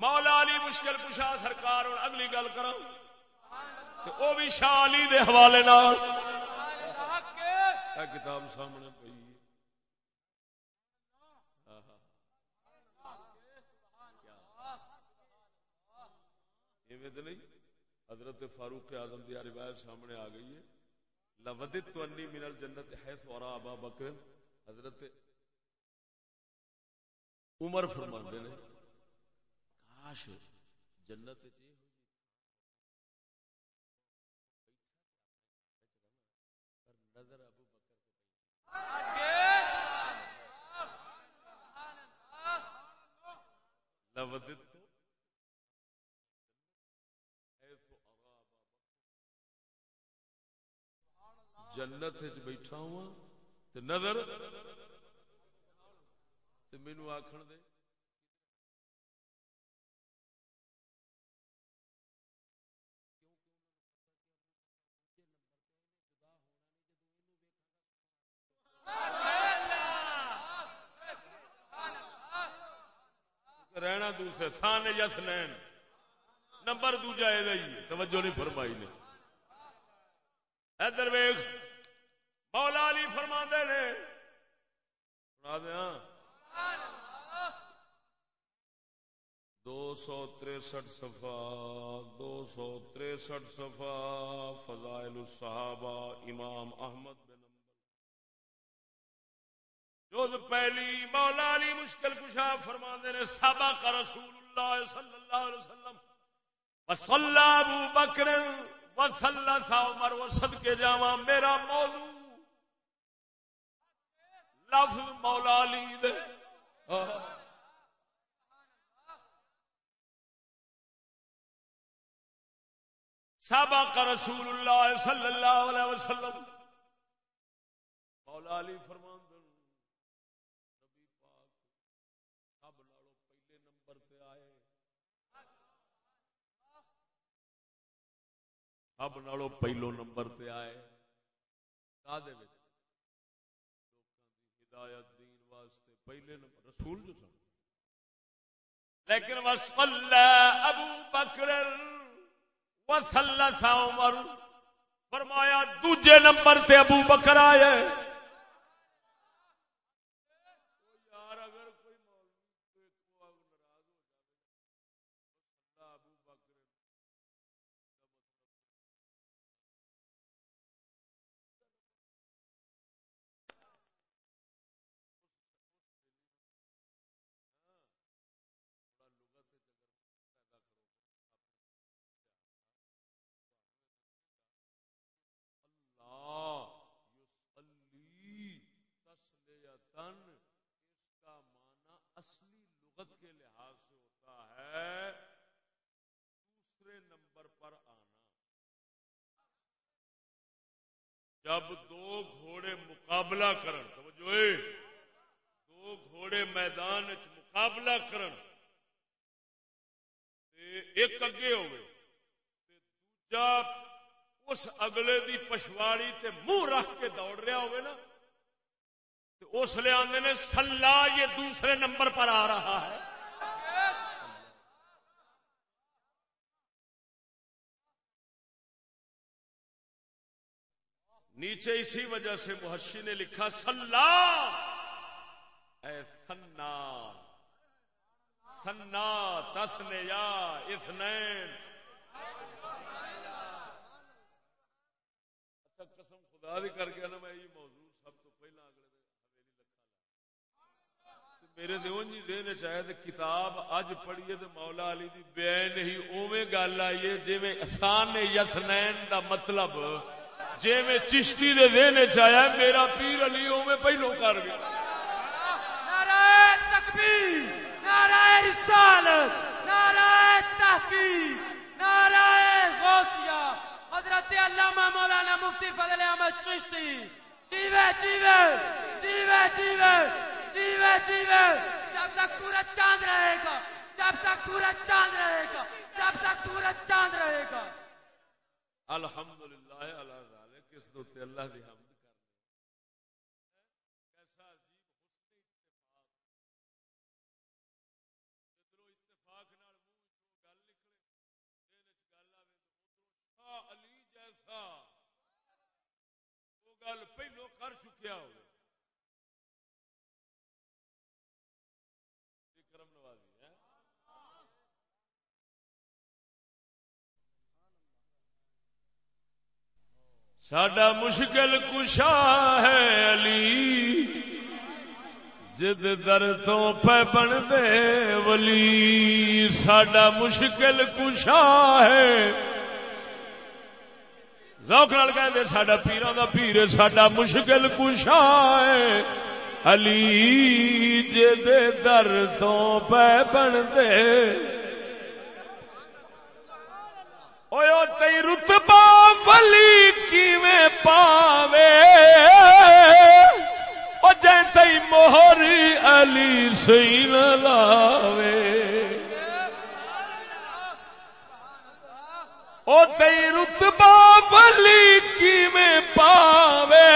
مولا علی مشکل کشا سرکار اور اگلی گل کرو وہ بھی شاہ علی دے حوالے نال۔ کتاب سامنے نہیں حضرت فاروق اعظم دیا روایت سامنے آ گئی ہے۔ لودت تو انی من الجنت ہے سورا ابا بکر حضرت عمر فرماندے نے کاش جنت نظر ابو بکر جنت بیٹھا ہوا نظر مینو آخر دے رہنا دوسرے سان یس نین۔ نمبر دوجا یہ توجہ نہیں فرمائی نے۔ ادھر ویخ مولا علی فرما نے۔ سنا دیا۔ دو سو تریسٹھ سفا دو سو تریسٹھ سفا فضائل الصحابہ امام احمد بن جو پہلی مولا علی مشکل کشا فرما نے سابا کا رسول اللہ صلی اللہ علیہ وسلم۔ وصلی ابو بکر وصلی سا عمر وسد کے جاوا میرا موضوع لفظ مولا علی دے۔ سابا کا رسول اللہ صلی اللہ علیہ وسلم۔ مولا علی فرمان سب نالوں پہلو نمبر پہ آئے۔ کا دے ہدایت دین واسطے۔ پہلے نمبر رسول جو سن۔ لیکن وسل ابو بکر وسل عمر۔ فرمایا، دوجے نمبر سے ابو بکر آئے۔ جب دو گھوڑے مقابلہ کرن، سمجھو دو گھوڑے میدان چ مقابلہ کرن ایک اگے ہوئے دوجا اس اگلے دی پچھواڑی تے منہ رکھ کے دوڑ رہا ہوئے نا اس لیے آدھے نے سلا یہ دوسرے نمبر پر آ رہا ہے۔ نیچے اسی وجہ سے محشی نے لکھا سلا اے سنا سنا تسنے یا اسنین اچھا قسم خدا بھی کر کے نا، میں یہ موضوع سب تو پہلا اگلے میرے دیون جی دین چاہے کتاب اج پڑھیے تو مولا علی دی بے نہیں اوے گل آئی ہے جی میں آسان یسنین دا مطلب جی میں چشتی دے دینے چاہیا میرا پیر علی او میں پہلو کر گیا۔ نعرہ تکبیر نعرہ رسالت نعرہ تحقیق نعرہ غوثیہ۔ حضرت علامہ مولانا مفتی فضل احمد چشتی۔ جیوے جیوے جیوے جیوے جیوے جیوے جب تک سورج چاند رہے گا جب تک سورج چاند رہے گا جب تک سورج چاند رہے گا۔ الحمدللہ اللہ ذالک تے اللہ دی حمد کر کیسا عجیب حسن اتفاق۔ جدرو اتفاق نال منہ چوں گل نکلے، دل وچ گل آوے تے ادھروں شاہ علی جیسا۔ وہ گل پہلو کر چکیا ہوئے۔ ساڈا مشکل کشا ہے علی۔ جد در تو پہ بن دے ولی۔ ساڈا مشکل کشا ہے۔ ذوق نال کہندے ساڈا پیراں دا پیر، ساڈا مشکل کشا ہے۔ علی، جد در تو پہ بن دے۔ اوہ تی رتبہ۔ ولی کیویں پاوے؟ او جے تی موہری علی سی نہ لاوے۔ او تی رتبہ ولی کیویں پاوے؟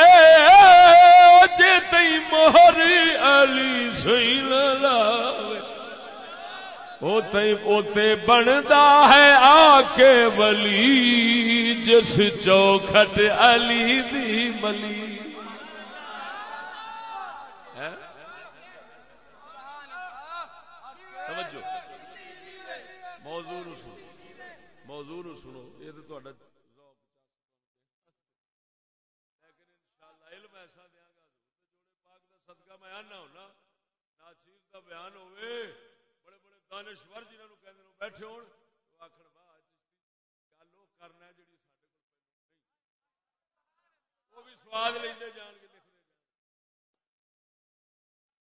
او جے تی موہری علی سی نہ لاوے۔ اوتے بندا ہے آ کے ولی جس چوکھٹ علی دی ملی ہے؟ توجہ موضوع نو سنو موضوع نو سنو یہ تو تہاڈا ذوق لیکن انشاءاللہ علم ایسا دیاں گا جوڑے پاک دا صدقہ میں آنا ہونا ناچیز دا بیان ہوئے بڑے بڑے دانشور جنہوں کہندے نے بیٹھے ہون وہ آکھن واہ گل وہ کرنا ہے وہ بھی سواد لیندے جان کے لکھدے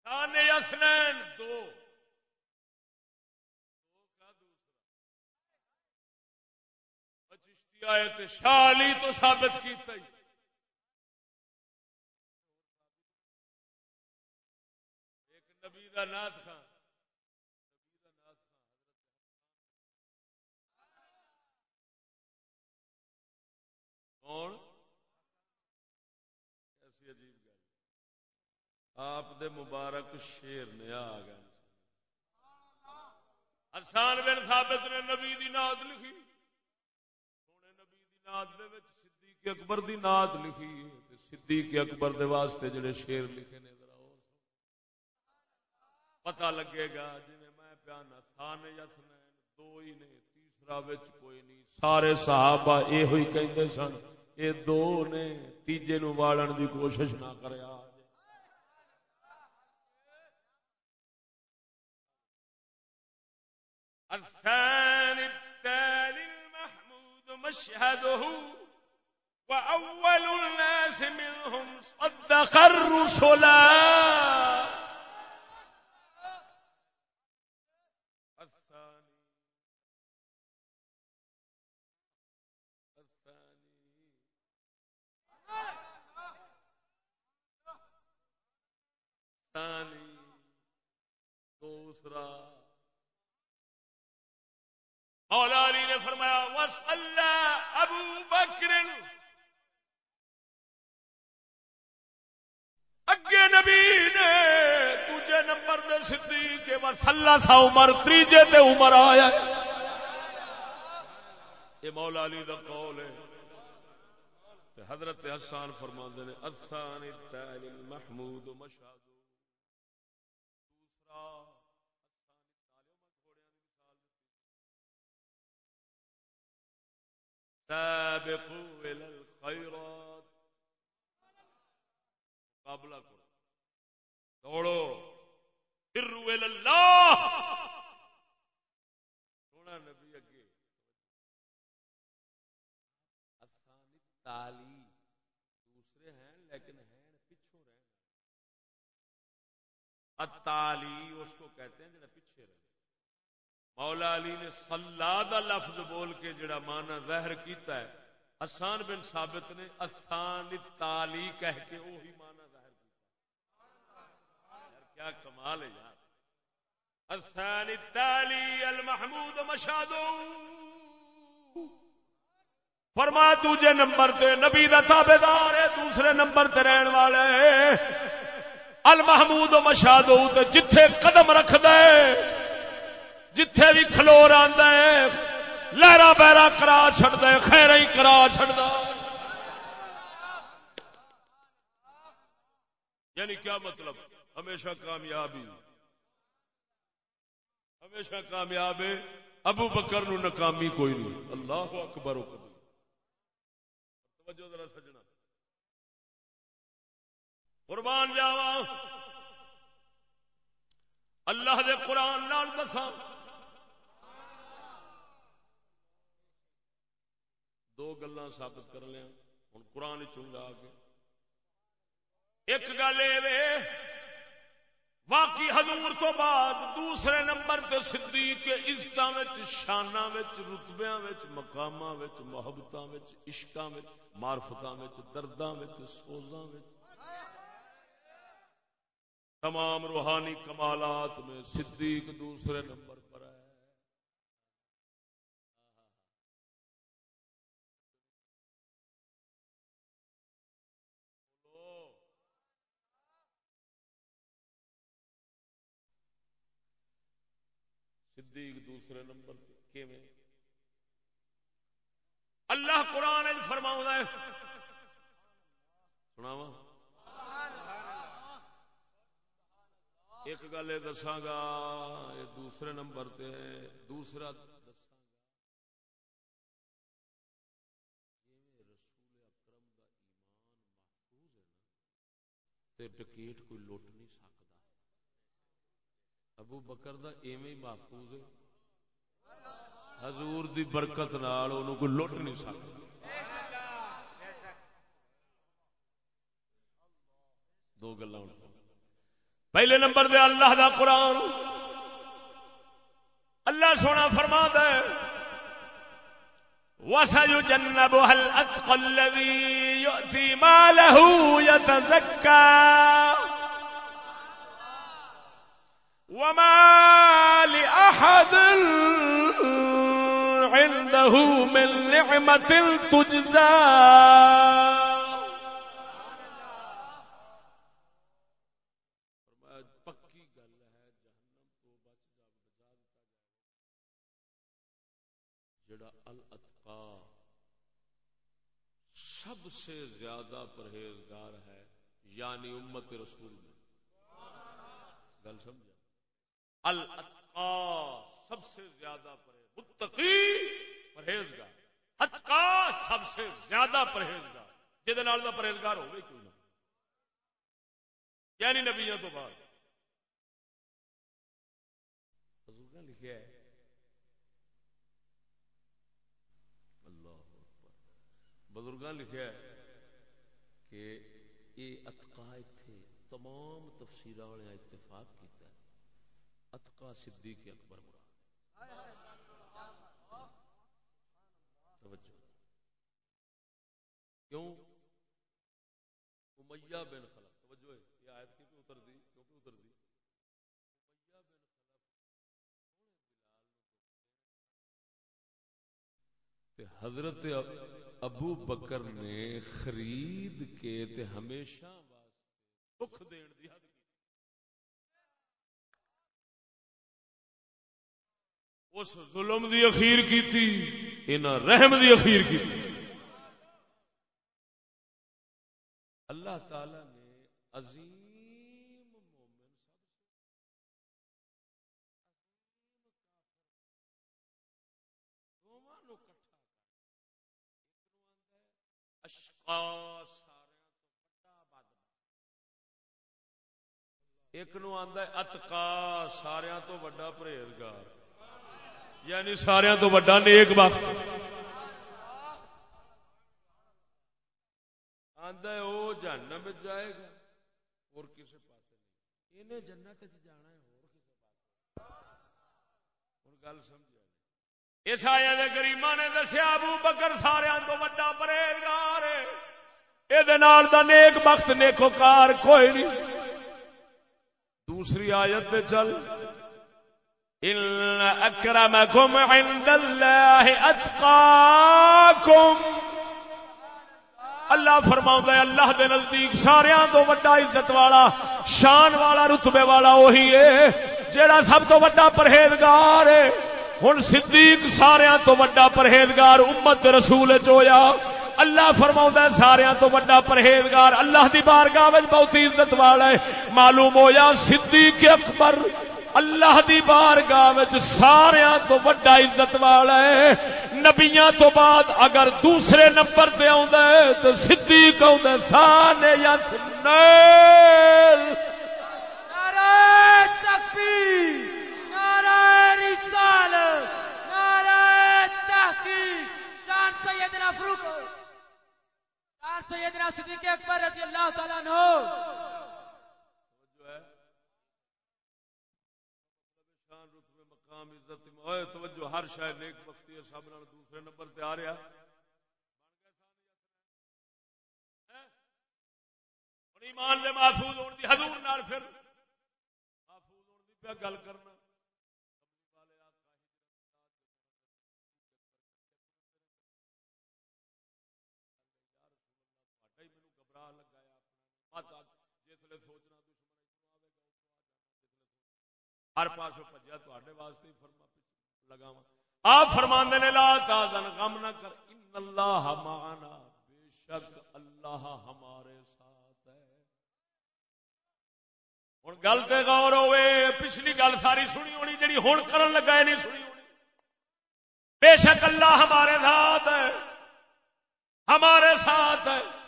جان دو دو کا دوسرا چشتی آئے تے شالی تو ثابت کیتا ہی ایک نبی دا نات خان نبی دا نات خان حضرت کون ایسی عجیب گل آپ دے مبارک شیر نے آ گئے حسان بن ثابت نے نبی دی نات لکھی سونے نبی دی نات دے وچ صدیق اکبر دی نات لکھی ہے تے صدیق اکبر دے واسطے جڑے شیر لکھے نے ذرا اور پتہ لگے گا جی میں پیانا سان یسنین دو ہی نے تیسرا وچ کوئی نہیں سارے صحابہ اے ہوئی کہندے سن اے دو نے تیجے نو والن دی کوشش نہ کریا الثاني التالي المحمود مشهده، وأول الناس منهم صدق الرسلا الثاني الثاني الثاني دوسرا۔ مولا علی نے فرمایا وصلى ابو بکر۔ اگے نبی نے دوجے نمبر دے صدیق کے وصلى تھا عمر، تریجے تے عمر آیا۔ یہ مولا علی دا قول ہے۔ حضرت حسان فرماندے نے الثان التالي المحمود سابقوا الى الخيرات. مقابلہ کرو. دوڑو. فروا الى اللہ. سونا نبی اگے. آسانی تالی دوسرے ہیں لیکن ہیں پچھوں رہنے اتالی اس کو کہتے ہیں جڑا مولا علی نے صلا دا لفظ بول کے جڑا مانا ظاہر کیتا ہے آسان بن ثابت نے آسان تالی کہہ کے وہی مانا ظاہر کیا کیا کمال ہے یار۔ آسان تالی المحمود مشادو فرما دوجے نمبر تے نبی دا تابے دار ہے، دوسرے نمبر تے رہن والے۔ المحمود مشادو تے جتھے قدم رکھ دے جتھے بھی کھلور آندا ہے، لہرا بہرا کرا چڑ خیر ہی کرا چڑ یعنی کیا مطلب؟ ہمیشہ کامیابی ہمیشہ کامیاب ہے، ابو بکر نو ناکامی کوئی نہیں۔ اللہ اکبر و توجہ ذرا سجنا۔ قربان جاوا اللہ دے قرآن نال دساں دو گلا ثابت کر لیا۔ ہوں قرآن چنگا کے۔ ایک گل یہ باقی حضور تو بعد دوسرے نمبر تے صدیق عزت شانہ رتبیا مقام محبت عشق مارفت درداں سوزاں تمام روحانی کمالات میں صدیق دوسرے نمبر پر صدیق دوسرے نمبر کیویں؟ اللہ قرآن فرماؤں ہے۔ سناوا ایک گل یہ دساگا یہ دوسرے نمبر تے دوسرا ڈکیٹ کوئی لوٹ نہیں سکتا۔ ابو بکر دا ایویں محفوظ ہے حضور دی برکت نال اونوں کوئی لٹ نہیں سکتا۔ دو گلا پہلے نمبر دے اللہ دا قرآن۔ اللہ سونا فرما دے وَسَيُجَنَّبُهَا الْأَتْقَى الَّذِي يُؤْتِي مَالَهُ يَتَزَكَّى۔ وما لأحد عنده من نعمة تجزى. سب سے زیادہ پرہیزگار ہے یعنی امت رسول میں۔ گل سمجھ الاتقا، سب سے زیادہ پرہیز متقی پرہیزگار۔ اتقا، سب سے زیادہ پرہیزگار۔ جہد پرہیزگار ہو گئی کوئی نہ یعنی نبیوں تو بعد۔ بزرگ لکھا ہے، اللہ بزرگ لکھا ہے کہ یہ اتقا اتنے تمام تفصیل والے اتفاق کیتا اتقا صدیق اکبر مراد۔ توجہ۔ کیوں؟ امیہ بن خلف۔ توجہ ہے، یہ آیت کی اتر دی کیونکہ اتر دی؟ امیہ بن خلف تے حضرت ابو بکر نے خرید کے تے ہمیشہ واسطے دکھ دین دی حد اس ظلم دی اخیر کی تھی انہاں رحم دی اخیر کی تھی اللہ تعالی نے عظیم مومن ایک نو آندا ہے، اتقا سارا تو بڑا پرہیزگار۔ یعنی سارا تو وڈا نیک وقت۔ آدھا وہ جہنم جائے گا۔ اور کسی پاس نہیں۔ انہیں جنت جانا ہے، اور کسی پاس ہوں گل سمجھ اس آیا گریما نے دسیا، ابو بکر سارا تو وڈا پرے دا نیک بخت نیکوکار کوئی نہیں۔ دوسری آیت پہ چل۔ ان اکرمکم عند اللہ اتقاکم اللہ فرما ہے اللہ دے نزدیک سارا تو وڈا عزت والا، شان والا، رتبے والا وہی ہے، جیڑا سب تو وڈا پرہیزگار ہے۔ ہوں صدیق سارا تو وڈا پرہیزگار، امت رسول چویا اللہ فرما سارا تو وڈا پرہیزگار۔ اللہ دی بارگاہ بہت عزت والا ہے۔ معلوم ہوا صدیق اکبر اللہ دی بارگاہ سارا تو وڈا عزت والا ہے۔ نبیاں تو بعد اگر دوسرے نمبر تے آ تو صدیق آ سانے یا سیدنا صدیق اکبر رضی اللہ تعالیٰ عنہ۔ مقام توجہ، ہر شاید نیک بختی ہے سب دوسرے نمبر تے آ رہا ایمان دے محفوظ ہونے دی، حضور نال پھر محفوظ ہونے دی پہ گل کرنا۔ ہر پاس پجیا تے واسطے فرما لگاوا آپ فرما نے، لا تازن غم نہ کر۔ ان اللہ معنا، بے شک اللہ ہمارے ساتھ ہے۔ ہوں گل تے غور ہوئے، پچھلی گل ساری سنی ہونی جی ہوں کرن لگا نہیں سنی ہونی۔ بے شک اللہ ہمارے ساتھ ہے، ہمارے ساتھ ہے۔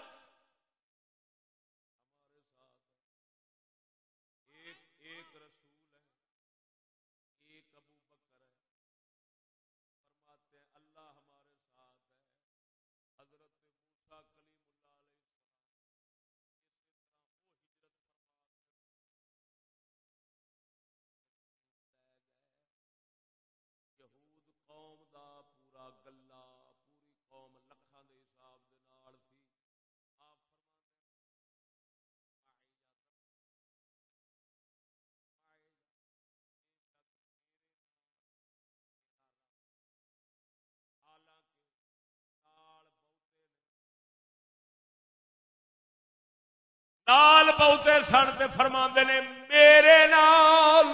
بہتے سن تے فرما نے، میرے نال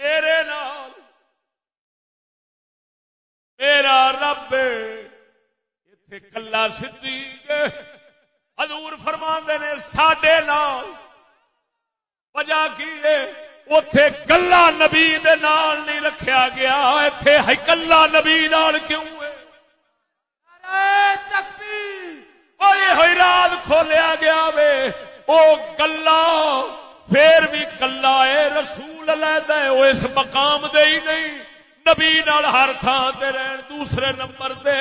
میرے نال، میرا رب اتے کلا سی حضور فرما نے سڈے نال، وجہ کی اتے کلا نبی دے نال نہیں رکھا گیا اتے کلا نبی نال کیوں ہے ہوئی رات کھولیا گیا وے۔ او کلا، پھر بھی کلا ہے رسول لے وہ اس مقام دے ہی نہیں۔ نبی نال ہر تھان تے رہن دوسرے نمبر دے۔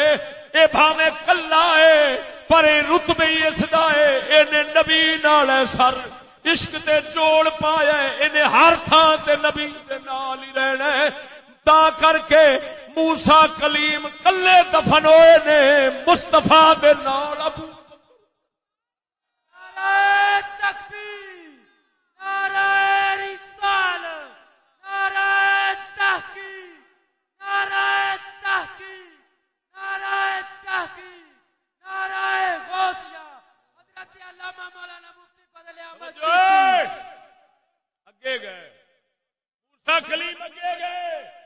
اے بھاوے کلا ہے پر اے رتبے ہی اس دا ہے اینے نبی نال سر عشق تے جوڑ پایا ہے اینے ہر تھان تے نبی دے نال ہی رہنا ہے تا کر کے موسا کلیم کلے دفن ہوئے نے مستفا دے نال ابو اگے گئے۔ کلیم اگے گئے۔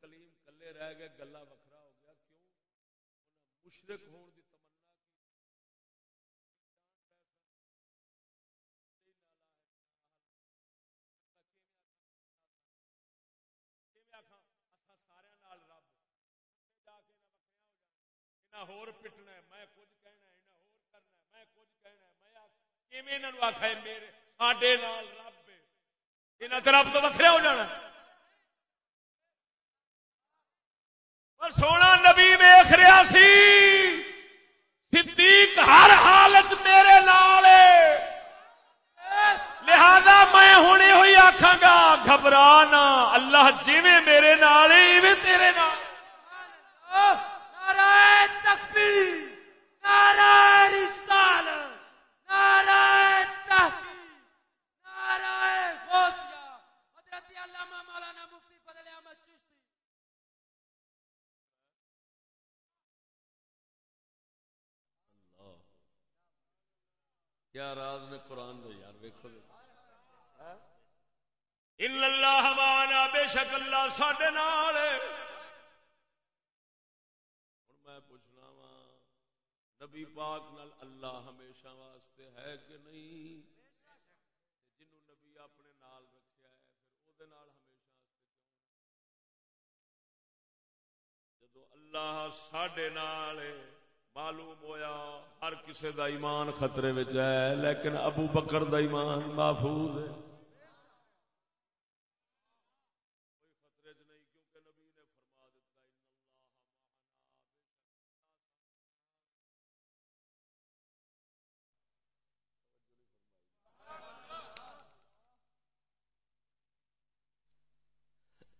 کلیم کلے رہ گئے، گلا وکھرا ہو گیا، کیوں؟ مشرق ہون دی ہور پٹنا ہے، میں کچھ کہنا ہے ہور کرنا ہے، میں کچھ کہنا ہے، میں کیویں میرے نال رب رب تو ہو جانا اور سونا نبی ویخ رہا سی، صدیق ہر حالت میرے نال لہذا میں ہوں یہ آخا گا، گھبرا نہ، اللہ جی میرے نال کیا راز نے قرآن دے یار ویکو ان اللہ ہمانا بے شک اللہ سڈے نال میں پوچھنا وا نبی پاک نال اللہ ہمیشہ واسطے ہے کہ نہیں؟ جنوں نبی اپنے نال رکھیا ہے پھر او ہمیشہ جدو اللہ سڈے نال معلوم ہویا ہر کسی دا ایمان خطرے ہے، لیکن ابو بکر دا ایمان محفوظ ہے۔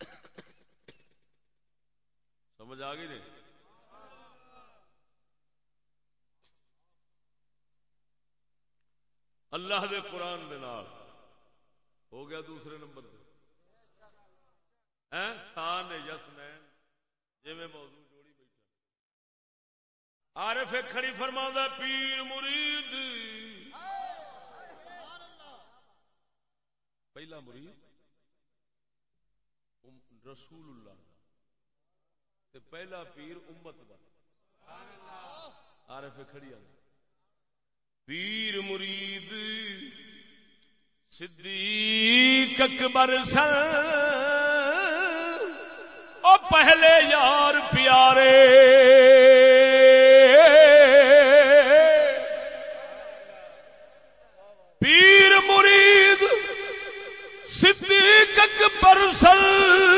سمجھ آ گئی نہیں؟ اللہ دے قرآن دے نال۔ ہو گیا دوسرے نمبر پہ سان یس نین جی میں موضوع جوڑی بیٹھا۔ عارف کھڑی فرما پیر مرید۔ پہلا مرید رسول اللہ۔ تے پہلا پیر امت دا۔ عارف کھڑی آ پیر مرید صدیق اکبر سن او پہلے یار پیارے۔ پیر مرید صدیق اکبر سن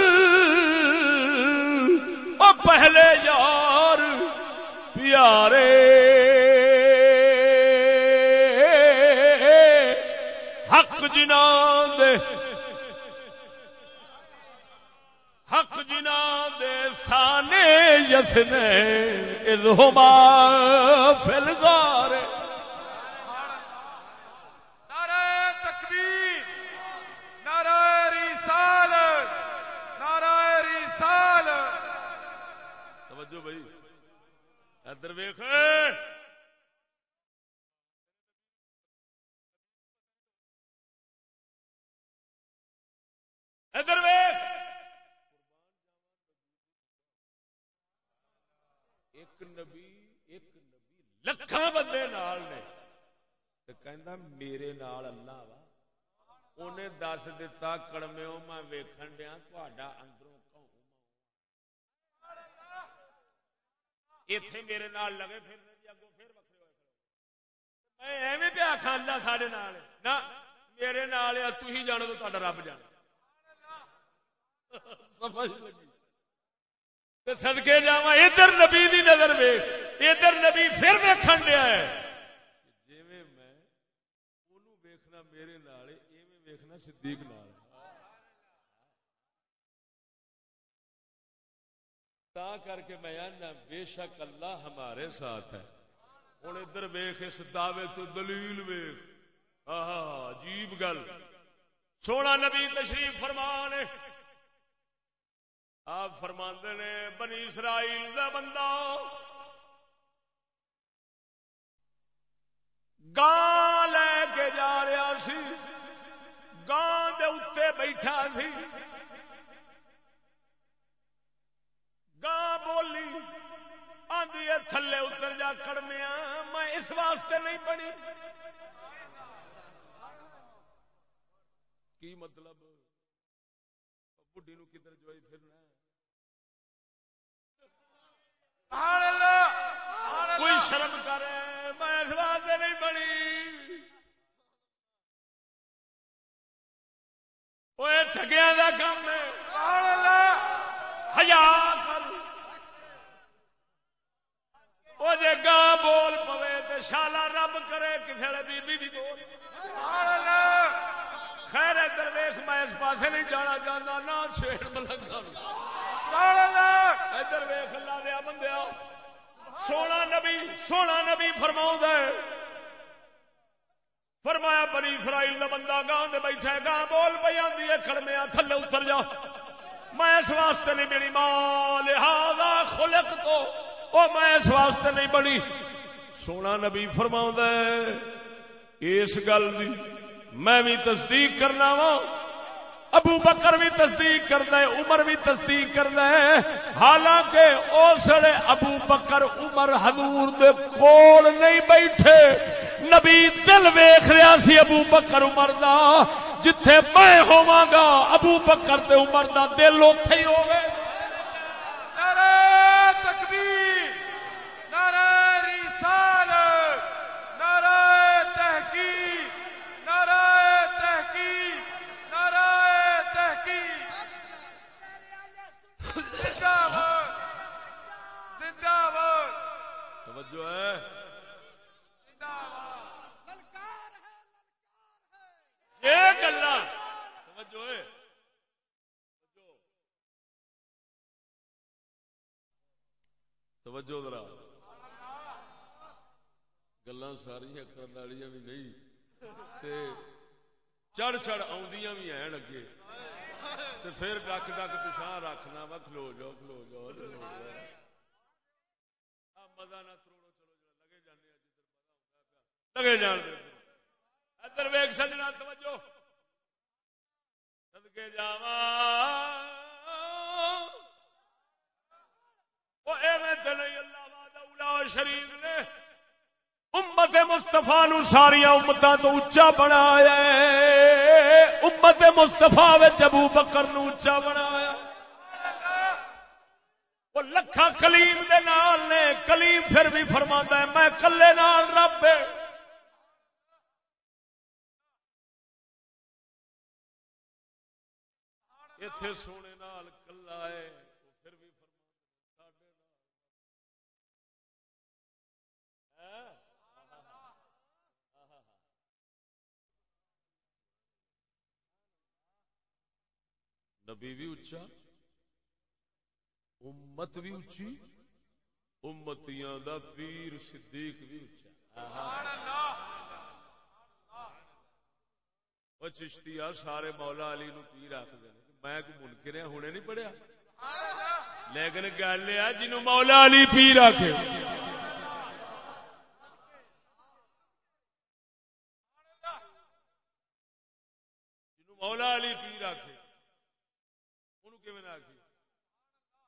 سانے یسنے اذہما فی الغار. نعرہ تکبیر نعرہ رسالت نعرہ رسالت. توجہ بھائی ادھر ویخ ادھر ایک نبی ایک نبی لکھاں بندے نال نے کہندا میرے نال اللہ وا۔ انہیں دس دتا کڑمیو میں ویکھن دیا تہاڈا اندروں ایتھے میرے نال لگے پھر جی، اگوں پھر وکھرے ہوئے میں ایویں پہ آخا اللہ ساڈے نال۔ نہ، میرے نال تھی جانو تو تہاڈا رب جانا سدکے جا ادھر نبی دی نظر ویخ ادھر نبی پھر ویکن دیا ہے۔ جی میں ویخنا میرے نال ویخنا صدیق نال۔ تا کر کے میں آنا بے شک اللہ ہمارے ساتھ ہے۔ ہوں ادھر ویخ اس دعوے تو دلیل ویخ عجیب گل۔ سونا نبی تشریف فرمان آپ فرما نے، بنی اسرائیل دا بندہ۔ گان لے کے جا رہا سی گان دے اتنے بیٹھا سی۔ گان بولی آدھی تھلے اتر جا کڑمیا میں اس واسطے نہیں بنی۔ کی مطلب؟ بڑھی نو کدھر جو پھرنا؟ کوئی شرم کرے میں اس واسطے نہیں بنی وہ ٹگیا کا کام ہے۔ ہزار وہ جے گاں بول پوے تو شالا رب کرے کسی بی بی بول۔ خیر ادھر ویخ میں اس پاسے نہیں جانا چاہتا نہ شیر ملنگ ادھر ویخ لا دیا بندیا سونا نبی سونا نبی فرما فرمایا بنی اسرائیل کا بندہ گاہ دے بیٹھا گاہ بول پی آدھی ہے کڑمیا تھلے اتر جا۔ میں اس واسطے نہیں بنی۔ ماں لہذا خلق تو۔ او میں اس واسطے نہیں بنی۔ سونا نبی فرما اس گل دی میں بھی تصدیق کرنا وا۔ ابو بکر بھی تصدیق کرد ہے، عمر بھی تصدیق کرد ہے۔ حالانکہ اسلے ابو بکر، عمر، حضور دے کول نہیں بیٹھے۔ نبی دل ویخ رہا سی ابو بکر، عمر دا، جتھے میں ہوا گا، ابو بکر تے عمر دا دل اوتھے ہی ہوگا نعرہ تکبیر نعرہ رسالت نعرہ تحقیق نعرہ تحقیق نعرہ تحقیق زندہ باد زندہ باد توجہ ہے۔ یہ گلا توجہ ہے۔ توجہ ذرا۔ گلا ساریا کرنے والی بھی نہیں۔ تے چڑھ چڑھ آدیاں بھی ہیں اگے تے پھر ڈک ڈک پچھا رکھنا وا، کھلو جاؤ کھلو جاؤ مزہ نہ تروڑو چلو جا لگے جانے جدھر جان دے ادھر ویگ سجنا توجہ سدکے جاوا وہ ایویں نہیں اللہ وحدہ شریف نے امت مستفا نو ساریا امتاں تو اچا بنایا امت مستفا ابو بکر نو اچا بنایا وہ لکھا کلیم دے نال نے کلیم پھر بھی فرما ہے میں کلے نال رب ہے۔ اتے سونے نال کلا ہے پھر بھی نبی بھی اچا امت بھی اچھی امتیاں دا پیر صدیق بھی اچا وہ چشتیا سارے مولا علی نو پیر آخر میں کو منکر ہوں ہنے نہیں پڑھیا۔ لیکن گل یہ جنو مولا علی پیر جنو مولا علی پیر آخے انہوں آخی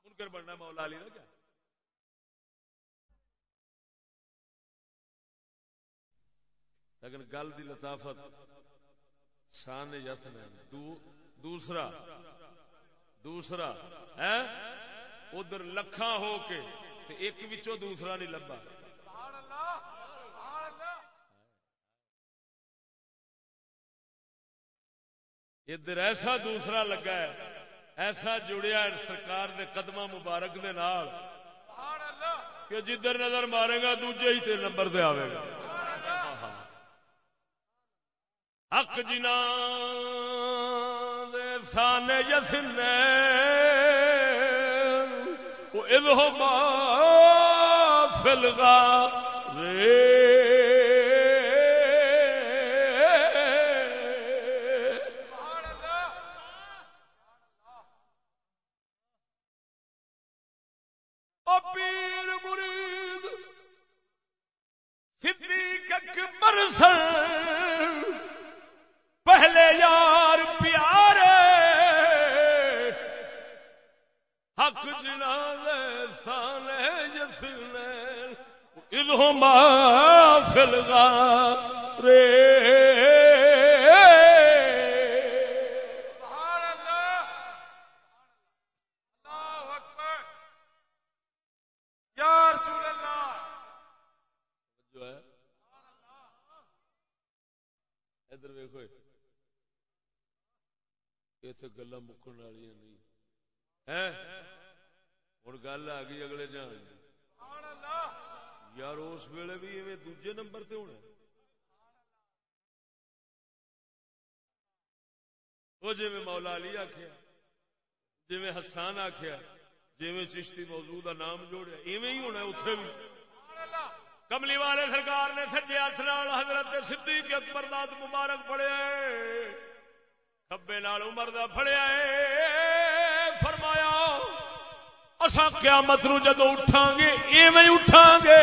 منکر بننا مولا علی کا کیا؟ لیکن گل دی لطافت شان یتن ہے دو دوسرا دوسرا ہے ادھر لکھاں ہو کے تے ایک وچوں دوسرا نہیں لبا ادھر ایسا دوسرا لگا ہے، ایسا جڑیا ہے سرکار دے قدمہ مبارک دے نال کہ جدھر نظر مارے گا دوجے ہی تے نمبر دے آوے گا۔ حق جنا دے سان یسن فلغا رے پیر مرید صدیق اکبر سن ادھر ویکو اتنے گلا مکن والی نہیں۔ ہوں گل آ گئی اگلے جان یار اس ویلے بھی ایویں دوجے نمبر تے ہونا وہ جی مولا علی آخیا جی حسان آخیا جی چشتی موضوع کا نام جوڑیا ایویں ہی ہونا اتے بھی کملی والے سرکار نے سجے ہاتھ نال حضرت صدیق اکبر داد مبارک پڑیا کبے نال عمر دا پڑیا فرمایا اصا قیامت نو جدو اٹھا گے، ایویں اٹھا گے۔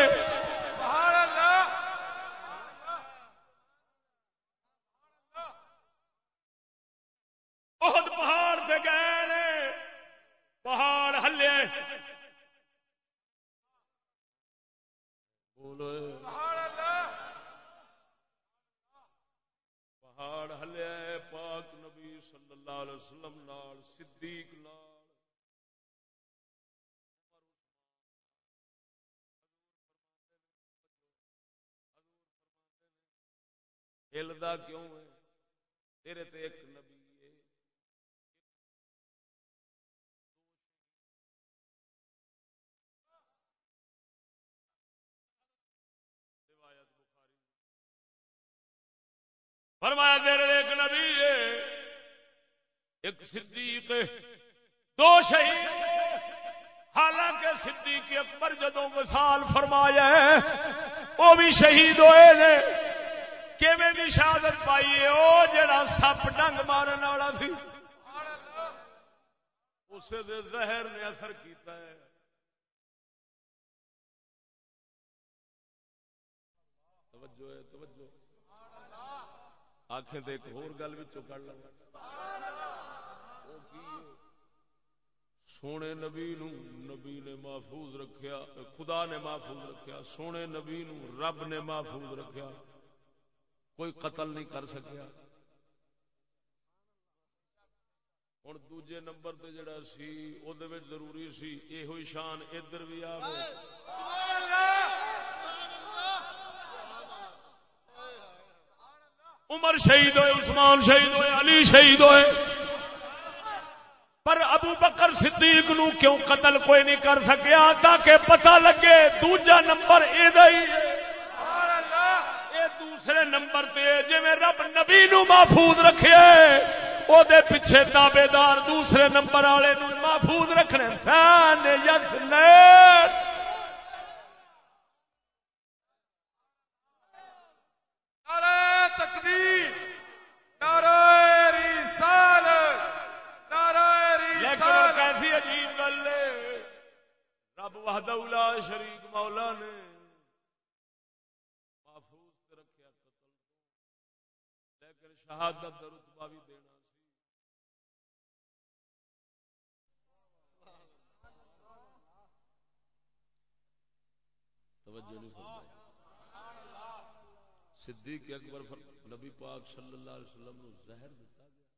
بہت پہاڑ سے گئے پہاڑ ہلے۔ پہاڑ ہلیا پاک نبی صلی اللہ علیہ وسلم صدیق ہلدا کیوں ہے تیرے تے ایک نبی ہے فرمایا تیرے ایک نبی ہے ایک صدیق ہے دو شہید حالانکہ صدیق اکبر جدو مثال فرمایا ہے وہ بھی شہید ہوئے نے کیویں دی شہادت پائی ہے؟ او جڑا سپ ڈنگ مارن والا سی۔ اسے دے زہر نے اثر کیتا ہے۔ توجہ ہے، توجہ۔ آنکھیں تے ایک ہور گل وچوں کڈ لگا سونے نبی نو نبی نے محفوظ رکھیا، خدا نے محفوظ رکھیا، سونے نبی نو رب نے محفوظ رکھیا۔ کوئی قتل نہیں کر سکیا۔ ہوں دوجے نمبر تے جڑا سی، او دے وچ ضروری سی یہ شان ادھر بھی آوے۔ عمر شہید ہوئے، عثمان شہید ہوئے، علی شہید ہوئے۔ پر ابو بکر صدیق نو کیوں قتل کوئی نہیں کر سکیا؟ تاکہ پتہ لگے دوجا نمبر اے دئی اے دوسرے نمبر تے جی رب نبی نو محفوظ رکھے او دے پیچھے تابے دار دوسرے نمبر والے نو محفوظ رکھنے فین یس نعرہ تکبیر لیکن کیسی عجیب گل ہے۔ رب وحدہ لا شریک مولا نے محفوظ تے رکھیا قتل تو لیکن شہادت دا رتبہ بھی دینا توجہ نہیں فرمائی۔ صدیق اکبر نبی پاک صلی اللہ علیہ وسلم نو زہر دیتا گیا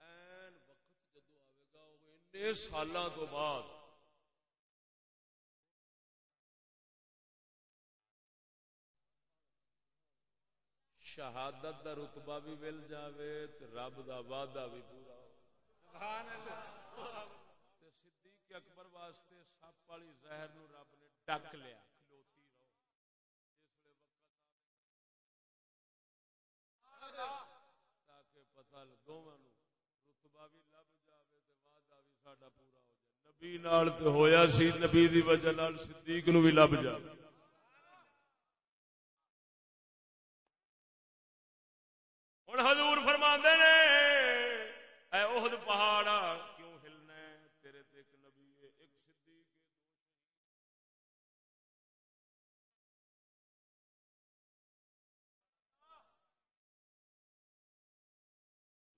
این وقت جدو آئے انے سالاں تو بعد شہادت دا رتبہ بھی مل جاوے تے رب دا وعدہ بھی پورا ہو۔ تے صدیق اکبر واسطے سپ والی زہر نو رب نے ڈک لیا کھلوتی رہو جس وقت تاکہ پتہ دونوں رتبہ بھی لب جاوے تے وعدہ بھی ساڈا پورا ہو جائے نبی نال تے ہویا سی، نبی دی وجہ نال صدیق نو بھی لب جا۔ ہن حضور فرماندے نے، اے احد پہاڑا کیوں ہلنا ہے تیرے تے ایک نبی ہے ایک صدیق ہے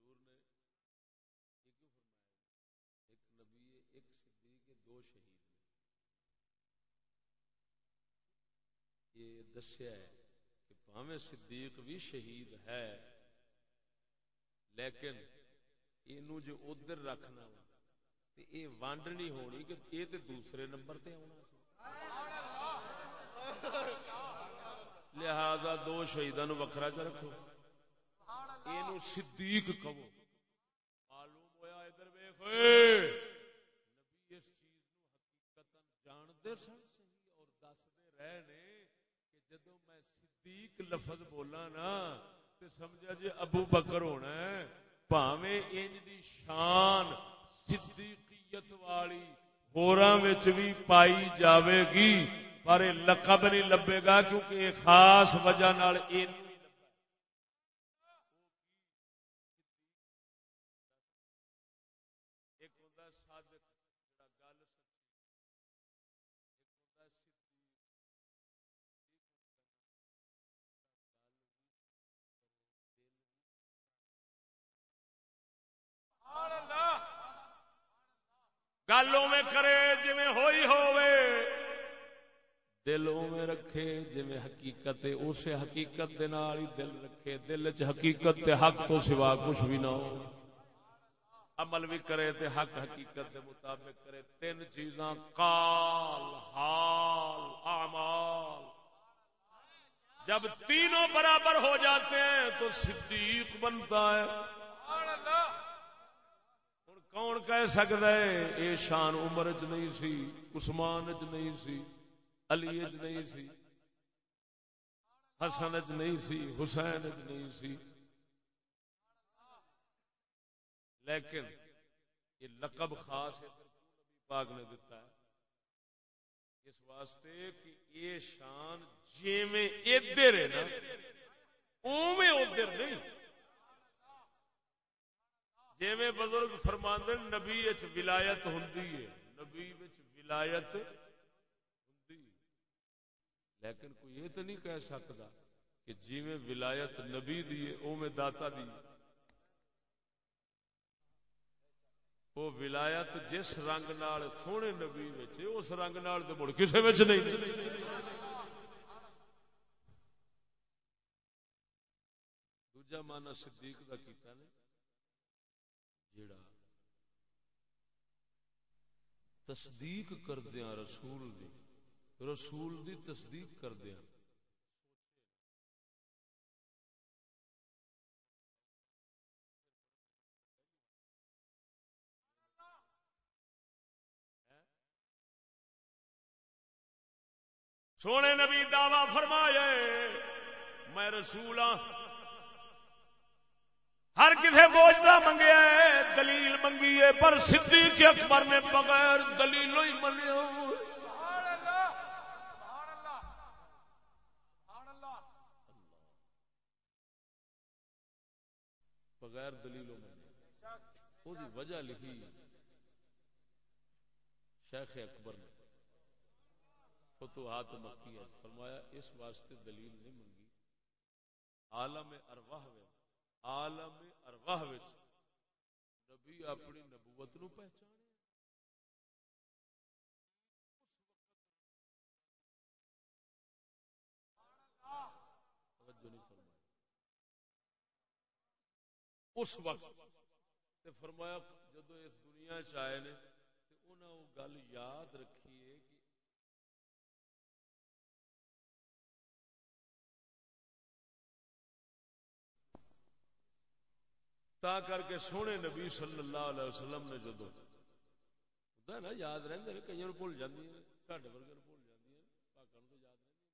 حضور نے یہ کیوں فرمایا ایک نبی ہے ایک صدیق ہے دو شہید ہیں یہ دسیا ہے کہ پاویں صدیق بھی شہید ہے، لیکن اینو جو ادھر رکھنا وا، تے اے ونڈ نہیں ہونی کہ اے تے دوسرے نمبر تے آنا لہذا دو شہیداں نو وکھرا چ رکھو۔ اینو صدیق کہو۔ معلوم ہویا ادھر ویکھ۔ نبی اس چیز نو حقیقتا جاندے سن، صحیح اور دسدے رہے نے جدو میں صدیق لفظ بولا نا تو سمجھا جی ابو بکر ہونا ہے، پاویں انج دی شان صدیقیت والی ہوراں وچ بھی پائی جاوے گی، پر لقب نہیں لبے گا کیونکہ خاص وجہ نال این ایک ہوندا صادق جڑا گل سچی ایک ہوندا گل میں کرے جی ہوئی ہووے دل میں رکھے جی حقیقت ہے اسے حقیقت دے نال ہی دل رکھے، دل چ حقیقت تے حق تو سوا کچھ بھی نہ ہو۔ عمل بھی کرے تے حق حقیقت دے مطابق کرے۔ تین چیزاں، قال، حال، اعمال۔ جب تینوں برابر ہو جاتے ہیں تو صدیق بنتا ہے۔ سبحان اللہ ہن کون کہہ سکتا ہے؟ اے شان عمر چ نہیں سی، عثمان چ نہیں سی، علی چ نہیں سی۔ حسن چ نہیں سی، حسین چ نہیں سی۔ لیکن یہ لقب خاص نبی پاک نے دیتا ہے۔ اس واسطے کہ یہ شان جیویں ادھر ہے نا، اوویں ادھر نہیں۔ جیویں بزرگ فرماندے نبی وچ ولایت ہوندی ہے۔ نبی وچ ولایت لیکن کوئی یہ تو نہیں کہہ سکتا کہ جیویں ولایت نبی دی ہے اوویں داتا دی ہے۔ وہ ولایت جس رنگ نال سونے نبی وچ اس رنگ نال تے مڑ کسے وچ نہیں۔ دوجا مانا صدیق دا کیتا نے، جیڑا تصدیق کردیاں رسول دی۔ رسول دی تصدیق کردیاں سونے نبی دعوی فرمایا میں رسول ہاں۔ ہر کسی بوجھتا منگیا دلیل منگی ہے، پر صدیق اکبر نے بغیر دلیل ہی منیا سبحان اللہ سبحان اللہ سبحان اللہ بغیر دلیل وہ وجہ لکھی شیخ اکبر نے۔ فتوحات مکی ہے۔ فرمایا، اس واسطے دلیل نہیں منگی۔ عالم ارواح عالم ارواح نبی اپنی نبوت نو پہچانے۔ توجہ نہیں فرمائی۔ اس وقت تے فرمایا جدو اس دنیا چ آئے نے تے انہاں وہ گل یاد رکھی ہے کہ تا کر کے سونے نبی صلی اللہ علیہ وسلم نے جدو ہوتا ہے نا، یاد رہتے ہیں کئی بھول جاتی ہیں ساڈے ورگے نوں بھول جاتی ہیں پاکاں نوں تو یاد رہندی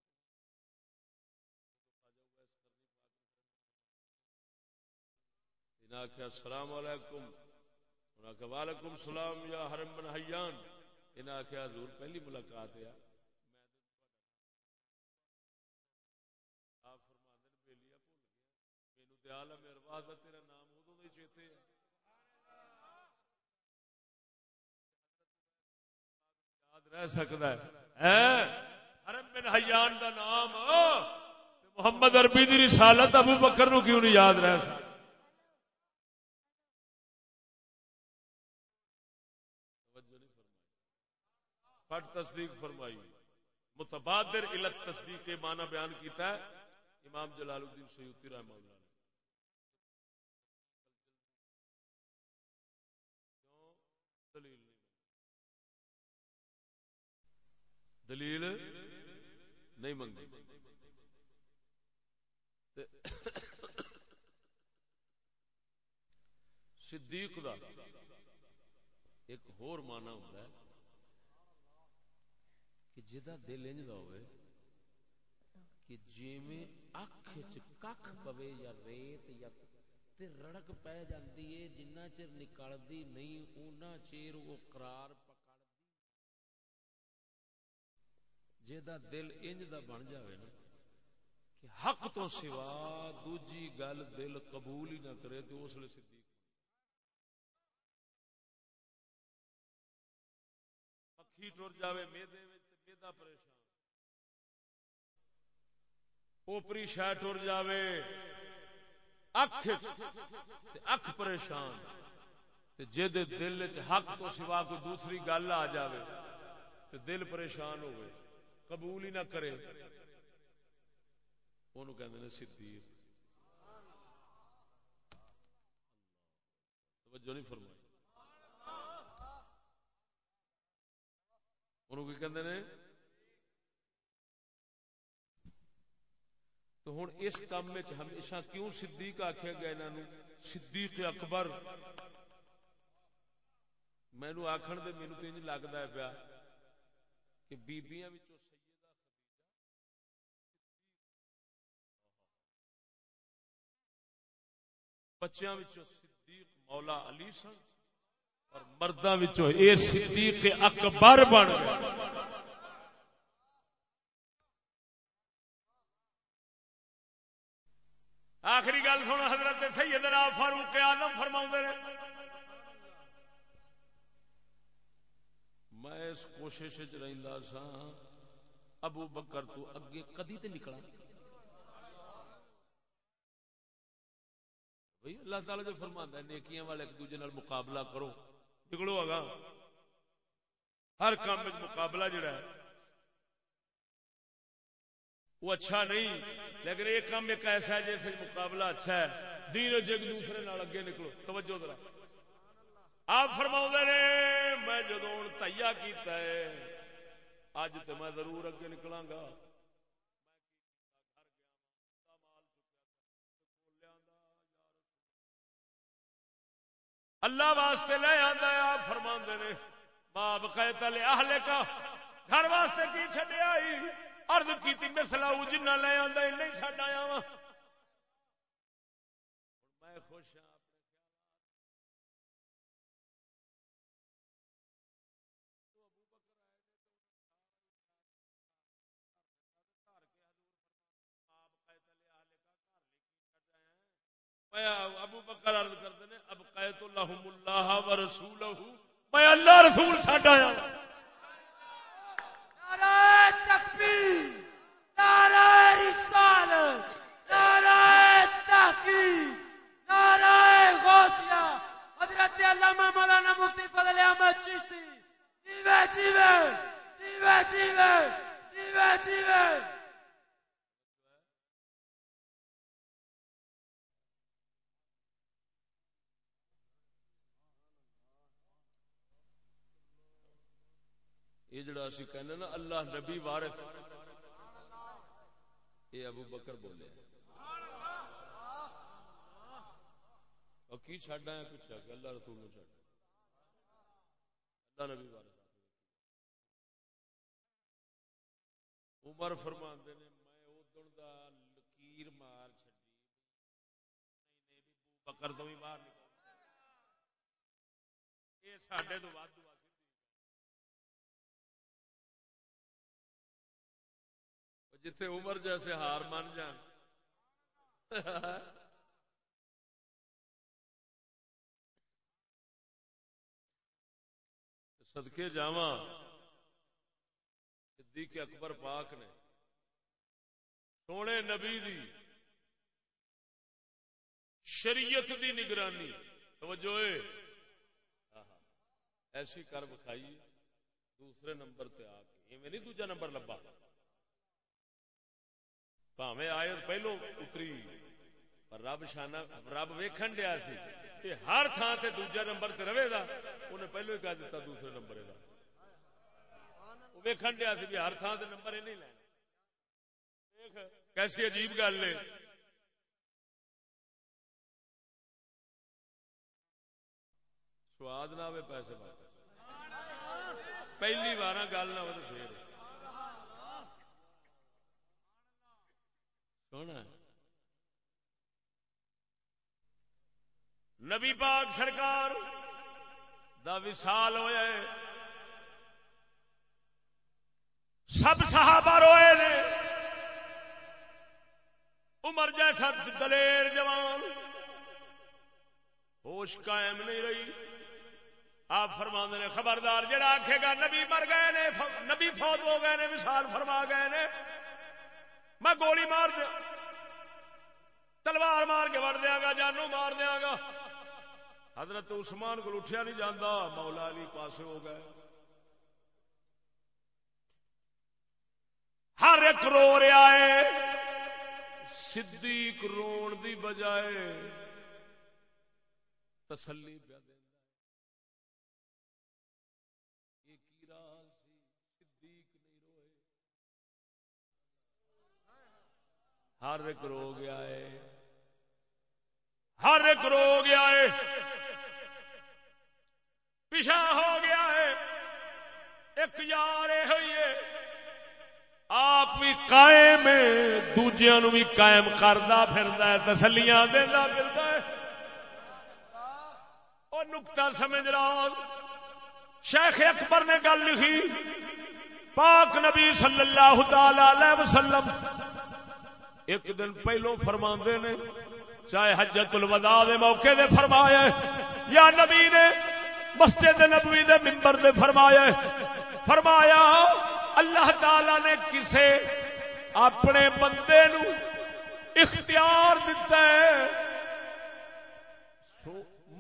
انہاں آخیا السلام علیکم۔ انہاں آخیا وعلیکم السلام یا حرم بن حیان۔ انہاں آخیا حضور پہلی ملاقات ہے۔ تیرا نام چیتے ہے یاد رہ سکتا ہے۔ حرم بن حیان دا نام۔ محمد عربی دی رسالت ابو بکر نو کیوں نہیں یاد رہ سکتا؟ فرمائی پٹ تصدیق فرمائی۔ متبادر علت تصدیق کے معنی بیان کیتا ہے۔ امام جلال الدین سیوطی رحمہ اللہ نے۔ دلیل نہیں۔ دلیل نہیں منگی صدیق دا ایک ہور مانا ہوتا ہے۔ کہ جدا دل انج دا ہوئے، کہ جیویں اکھ چ ککھ پوے یا ریت یا تے رڑک پہ جاندی ہے جنہ چر نکلدی نہیں اونا چیر وہ قرار پکڑدی جدا دل انج دا بن جاوے نا، کہ حق تو سوا دوجی گل دل قبول ہی نہ کرے تو اس لیے صدیق پکھی ٹر جاوے، میدے وچ پریشان۔ اوپری شہ ٹر جاوے۔ اکھ تے اکھ پریشان۔ تے جے دے دل چ حق تو سوا کوئی دوسری گل آ جاوے۔ تے دل پریشان ہوئے قبول ہی نہ کرے۔ انہوں کہندے نے صدیق۔ توجہ نہیں فرمائی۔ انہوں کی کہندے نے؟ تو ہوں اس کام میں ہمیشہ کیوں صدیق آخیا گیا انہوں صدیق اکبر۔ مینو آخر دے مینو تو انج لگتا ہے پیا کہ بیبیاں وچوں بچیاں صدیق مولا علی سن اور مرداں وچوں اے صدیق اکبر بن گئے۔ آخری گل سن، حضرت سیدنا فاروق آدم فرما نے، میں اس کوشش رہندا سا ابو بکر تو اگے کدی تے نکلا بھئی اللہ تعالی جو فرماندا ہے، نیکیاں والے ایک دوسرے نال مقابلہ کرو۔ نکلو اگا ہر کام وچ مقابلہ جڑا ہے، وہ اچھا نہیں۔ لیکن ایک کام ایک ایسا ہے جیسے مقابلہ اچھا ہے۔ دین ایک دوسرے نال اگے نکلو۔ توجہ ذرا۔ آپ فرما نے، میں جدو ہوں تیا کیتا ہے، اج تو میں ضرور اگے نکلاں گا اللہ واسطے لے آتا ہے، آپ فرما نے ماں بقیت اہل کا گھر واسطے کی چڈیا ارد کی میں سلاؤ جنہ لے آتا نہیں چڈ آیا وا میں خوش ہاں۔ ابو بکر عرض کرتے ہیں اب قیت اللہم اللہ و رسولہ میں اللہ رسول چھڈ آیا جیوے جیوے. جیوے جیوے. جیوے جیوے. یہ جڑا اسی کہنے نا، اللہ نبی وارث۔ یہ ابو بکر بولے اور کی چھڈ آیا پوچھا کہ اللہ رسول نے چھڈ اللہ نبی وارث۔ عمر فرماندے نے، میں ادن دا لکیر مار چھڈی۔ بکر تو بھی باہر نکل۔ یہ ساڈے تو ود جتھے عمر جیسے ہار مان جان۔ سدکے جاوا صدیق اکبر پاک نے۔ سونے نبی دی۔ شریعت دی نگرانی۔ توجہ ایسی کر بکھائی دوسرے نمبر تے آ کے۔ نہیں دوجا نمبر لبا پاوے آئے پہلو اتری پر رب شانہ رب ویکھن دیا سی کہ ہر تھان سے دوجا نمبر تے رہے گا انہیں پہلو ہی کہہ دیتا دوسرے نمبر دا ویکھن دیا سی ہر تھان سے نمبر نہیں لینا کیسی عجیب گل ہے سواد نہ پیسے پہلی بار گل نہ ہو تو پھر سونا نبی پاک سرکار دا وصال ہویا ہے۔ سب صحابہ روئے نے۔ عمر جیسا دلیر جوان، ہوش قائم نہیں رہی۔ آپ فرما نے، خبردار، جڑا آخے گا، نبی مر گئے نے، نبی فوت ہو گئے نے، وصال فرما گئے نے۔ میں گولی مار دیا۔ تلوار مار کے وڑ دیا گا، جانو مار دیا گا۔ حضرت عثمان کو اٹھیا نہیں جانا مولا علی پاسے ہو گئے۔ ہر ایک رو رہا ہے، صدیق رون دی بجائے تسلی ہر ایک رو گیا ہے ہر ایک رو گیا ہے پیچھا ہو گیا ہے۔ ایک یار یہ ہوئی ہے۔ آپ بھی قائم ہے دوجیا نو بھی قائم کردا پھردا ہے، تسلیاں دینا پھردا ہے۔ اور نقطہ سمجھ رہا شیخ اکبر نے گل لکھی، پاک نبی صلی اللہ تعالی علیہ وسلم ایک دن پہلو فرما نے، چاہے حجت الوداع دے موقع دے فرمایا یا نبی نے مسجد نبوی دے ممبر دے فرمایا فرمایا، اللہ تعالی نے کسے اپنے بندے نو اختیار دیتا ہے۔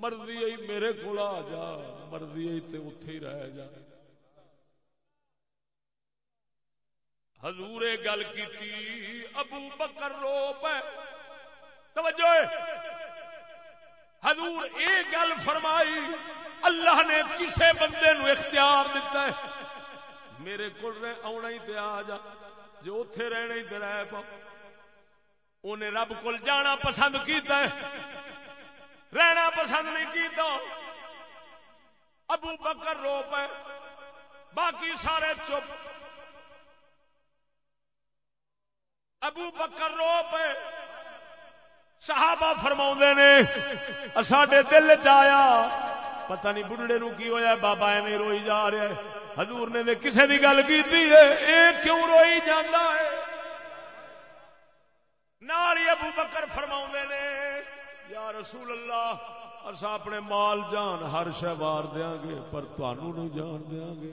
مرضی آئی میرے کو آ جا، مرضی تے اتے ہی رہ جا۔ حضور گل کی ابو بکر رو پہ توجہ۔ حضور اے گل فرمائی، اللہ نے کسے بندے نو اختیار دیتا ہے۔ میرے کو آنا ہی تے آ جا جو اتے رہنا ہی تے رہ پا۔ انہیں رب کو جانا پسند کیتا ہے۔ رہنا پسند نہیں کیتا۔ ابو بکر رو پے۔ باقی سارے چپ۔ ابو بکر رو پے۔ صحابہ فرما نے، ساڈے دل چیا پتہ نہیں بڑھڑے نو کی ہویا، بابا ایویں روئی جا رہا ہے۔ حضور نے دے کسے دی گل کیتی ہے، اے کیوں روئی جاندا ہے؟ ناری ابو بکر فرما نے، یا رسول اللہ اصا اپنے مال جان ہر شہ وار دیا گے، پر تنوع نہیں جان دیا گے۔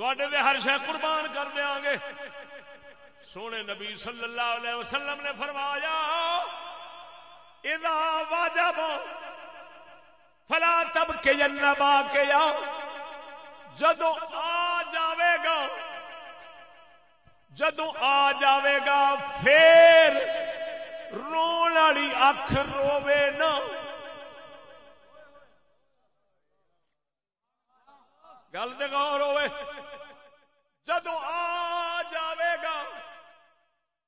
تے ہر شہ قربان کر دیا گے۔ سونے نبی صلی اللہ علیہ وسلم نے فرمایا، اذا واجب فلا تب کے جنبا کے یا جدو آ جاوے گا جدو آ جاوے گا، پھر رون والی اکھ روے نا۔ گل دے غور ہوئے۔ جدو آ جاوے گا،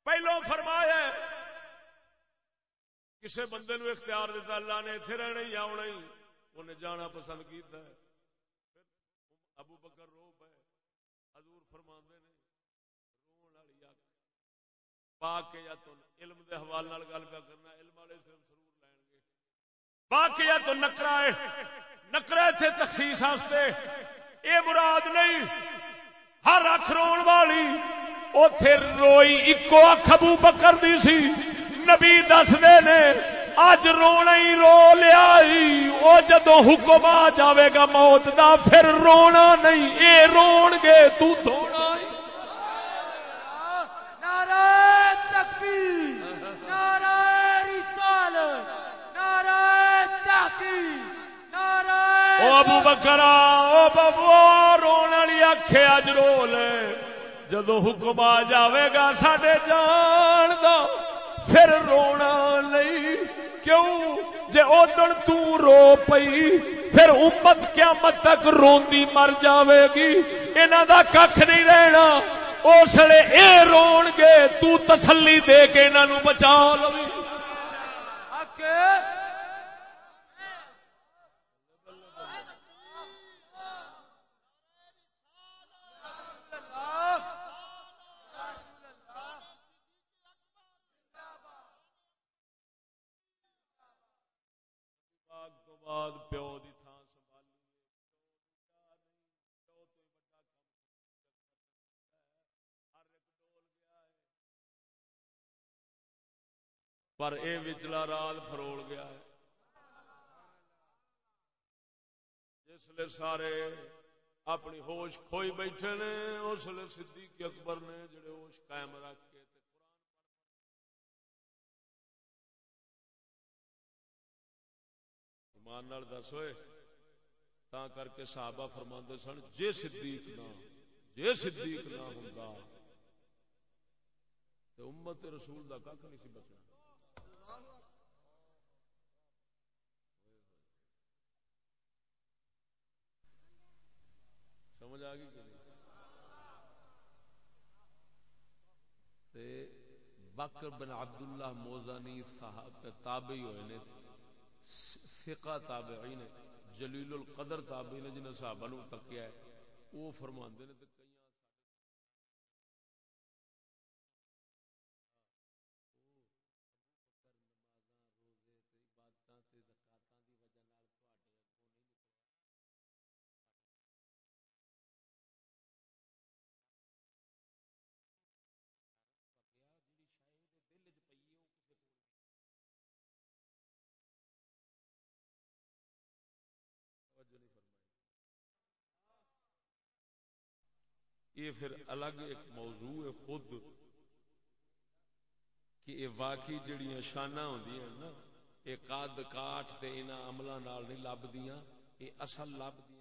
پہلو فرمایا کسے بندے نو اختیار دیتا، اللہ نے اتنے رہنا ہی آنا ہی۔ انہیں جانا پسند کیتا ہے۔ ابو بکر رو پے۔ حضور فرما نے، رون والی اک۔ پا کے یا تو علم دے حوالے نال گل پہ کرنا، علم والے صرف ضرور لین گے۔ پا کے یا تو نکرا ہے۔ نکرا تھے تخصیص واسطے اے مراد نہیں۔ ہر اکھ رون والی، اوتھے روئی اکو اکھ ابو بکر دی سی۔ نبی دس نے، اج رونا ہی رو لیا وہ جدو حکم آ جاوے گا موت دا، پھر رونا نہیں۔ اے رون گے، تو دھونا ہی نعرہ تکبیر نعرہ رسالت نعرہ تحقیق نعرہ او ابو بکرا او بابو رون والی اکھے اج رو لے جدو حکم آ جاوے گا ساڈے جان دا پھر رونا نہیں کیوں جے ادن تو رو پئی پھر امت قیامت تک روندی مر جاوے گی انہاں دا ککھ نہیں رہنا اس لیے اے رون گے تو تسلی دے کے انہاں نو بچا لوی اکے پاک تو بعد پیو دی تھان سنبھالی پیو تو بڑا کم ہر ایک ڈول گیا ہے پر اے وچلا راز فروڑ گیا ہے جس لیے سارے اپنی ہوش کھوئی بیٹھے نے اس لیے صدیق اکبر نے جڑے ہوش قائم رکھ ایمان نال دس ہوئے، تا کر کے صحابہ فرماندے سن، جے صدیق نہ، جے صدیق نہ ہوندا۔ تے امت رسول دا کھ نہیں سی بچنا۔ سمجھ آ گئی کہ نہیں؟ تے بکر بن عبداللہ موزانی صاحب تابعی ہوئے نے فقہ تابعی نے جلیل القدر تابعی نے جنہیں صحابہ نو تکیا ہے، وہ فرماندے نے یہ پھر الگ ایک موضوع ہے خود، کہ یہ واقعی جڑیاں شانہ ہوندیاں نا، یہ قد کاٹ تے انہاں عملاں نال نہیں لبدیاں، یہ اصل لبدیاں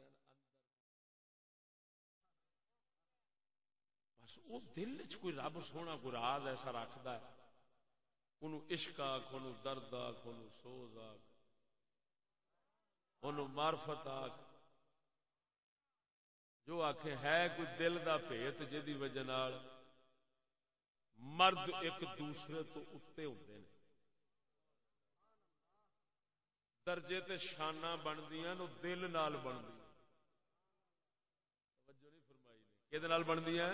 بس وہ دل وچ کوئی رب سونا کوئی راز ایسا رکھدا ہے انہوں عشق آکھ انہوں درد آکھ انہوں سوز آکھ انہوں معرفت آکھ جو آخ ہے کوئی دل دا پیت جی وجہ مرد ایک دوسرے تو اتنے ہوتے ہیں درجے تے شانہ بندیاں نو دل نال بندی فرمائی بندیاں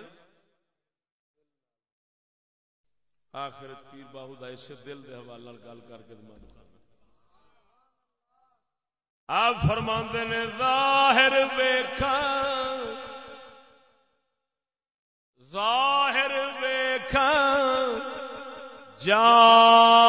آخر پیر باہو دا اسے دل دے حوالہ گل کر کے دماغ کرنا آپ فرماندے نے، ظاہر ویکھا ظاہر ویکھا جانی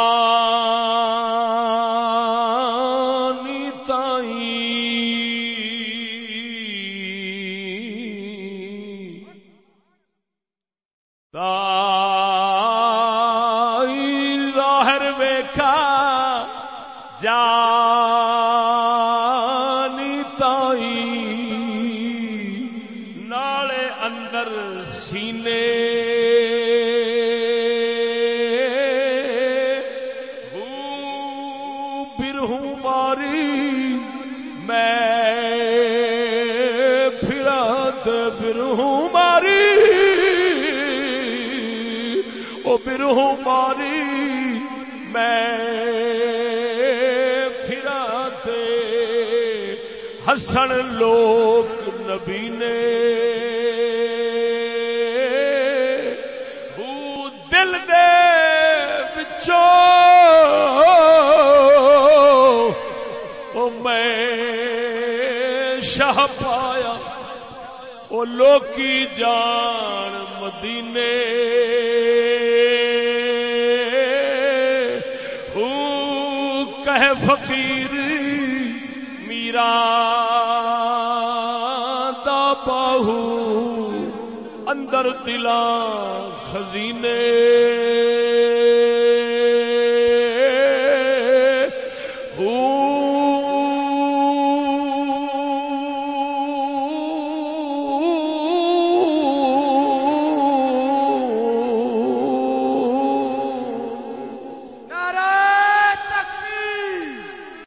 ہسن لوگ نبی نے۔ دل دے بچوں میں شاہ پایا۔ او لوکی جان مدینے۔ کہ فقیر میرا۔ اندر دلا خزینے۔